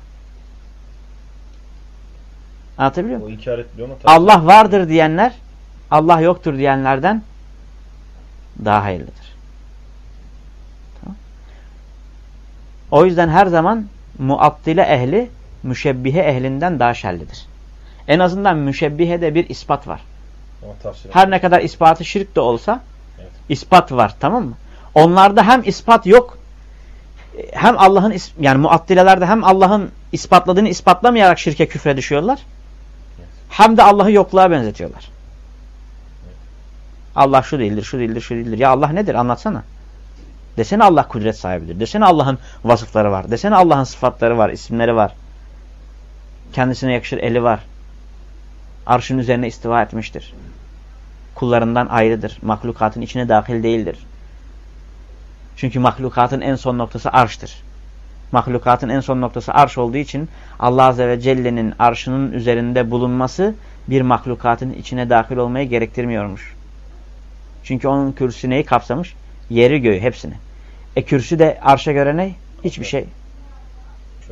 Anlatabiliyor muyum? Allah vardır diyenler Allah yoktur diyenlerden daha hayırlıdır. Tamam. O yüzden her zaman muattile ehli müşebbihe ehlinden daha şerlidir. En azından müşebbihede bir ispat var. Her ne kadar ispatı şirk de olsa evet. ispat var tamam mı? Onlarda hem ispat yok hem Allah'ın yani muattilelerde hem Allah'ın ispatladığını ispatlamayarak şirke küfre düşüyorlar. Hem de Allah'ı yokluğa benzetiyorlar. Allah şu değildir, şu değildir, şu değildir. Ya Allah nedir? Anlatsana. Desene Allah kudret sahibidir. Desene Allah'ın vasıfları var. Desene Allah'ın sıfatları var, isimleri var. Kendisine yakışır eli var. Arşın üzerine istiva etmiştir. Kullarından ayrıdır. Mahlukatın içine dahil değildir. Çünkü mahlukatın en son noktası arştır. Mahlukatın en son noktası arş olduğu için Allah Azze ve Celle'nin arşının üzerinde bulunması bir mahlukatın içine dahil olmayı gerektirmiyormuş. Çünkü onun kürsü neyi kapsamış? Yeri göğü hepsini. E kürsü de arşa göre ne? Hiçbir şey.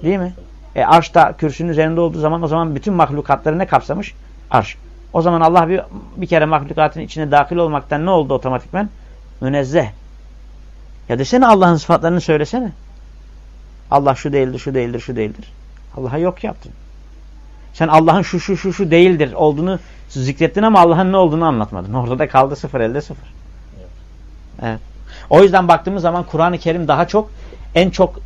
Değil mi? E arş da kürsünün üzerinde olduğu zaman o zaman bütün mahlukatları ne kapsamış? Arş. O zaman Allah bir, bir kere mahlukatın içine dahil olmaktan ne oldu otomatikmen? Münezzeh. Ya desene Allah'ın sıfatlarını söylesene. Allah şu değildir, şu değildir, şu değildir. Allah'a yok yaptın. Sen Allah'ın şu şu şu şu değildir olduğunu zikrettin ama Allah'ın ne olduğunu anlatmadın. Orada da kaldı sıfır elde sıfır. Evet. evet. O yüzden baktığımız zaman Kur'an-ı Kerim daha çok en çok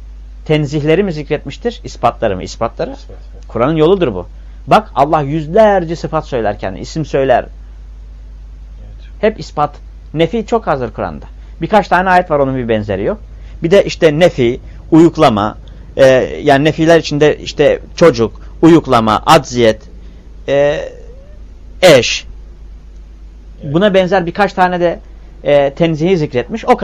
tenzihleri mi zikretmiştir? İspatları mı? İspatları. Evet. Kur'an'ın yoludur bu. Bak Allah yüzlerce sıfat söylerken isim söyler. Evet. Hep ispat. Nefi çok azdır Kur'an'da. Birkaç tane ayet var onun bir benzeri yok. Bir de işte nefi, uyuklama, e, yani nefiler içinde işte çocuk, uyuklama, adziyet, e, eş. Buna benzer birkaç tane de e, tenzihi zikretmiş. O kadar.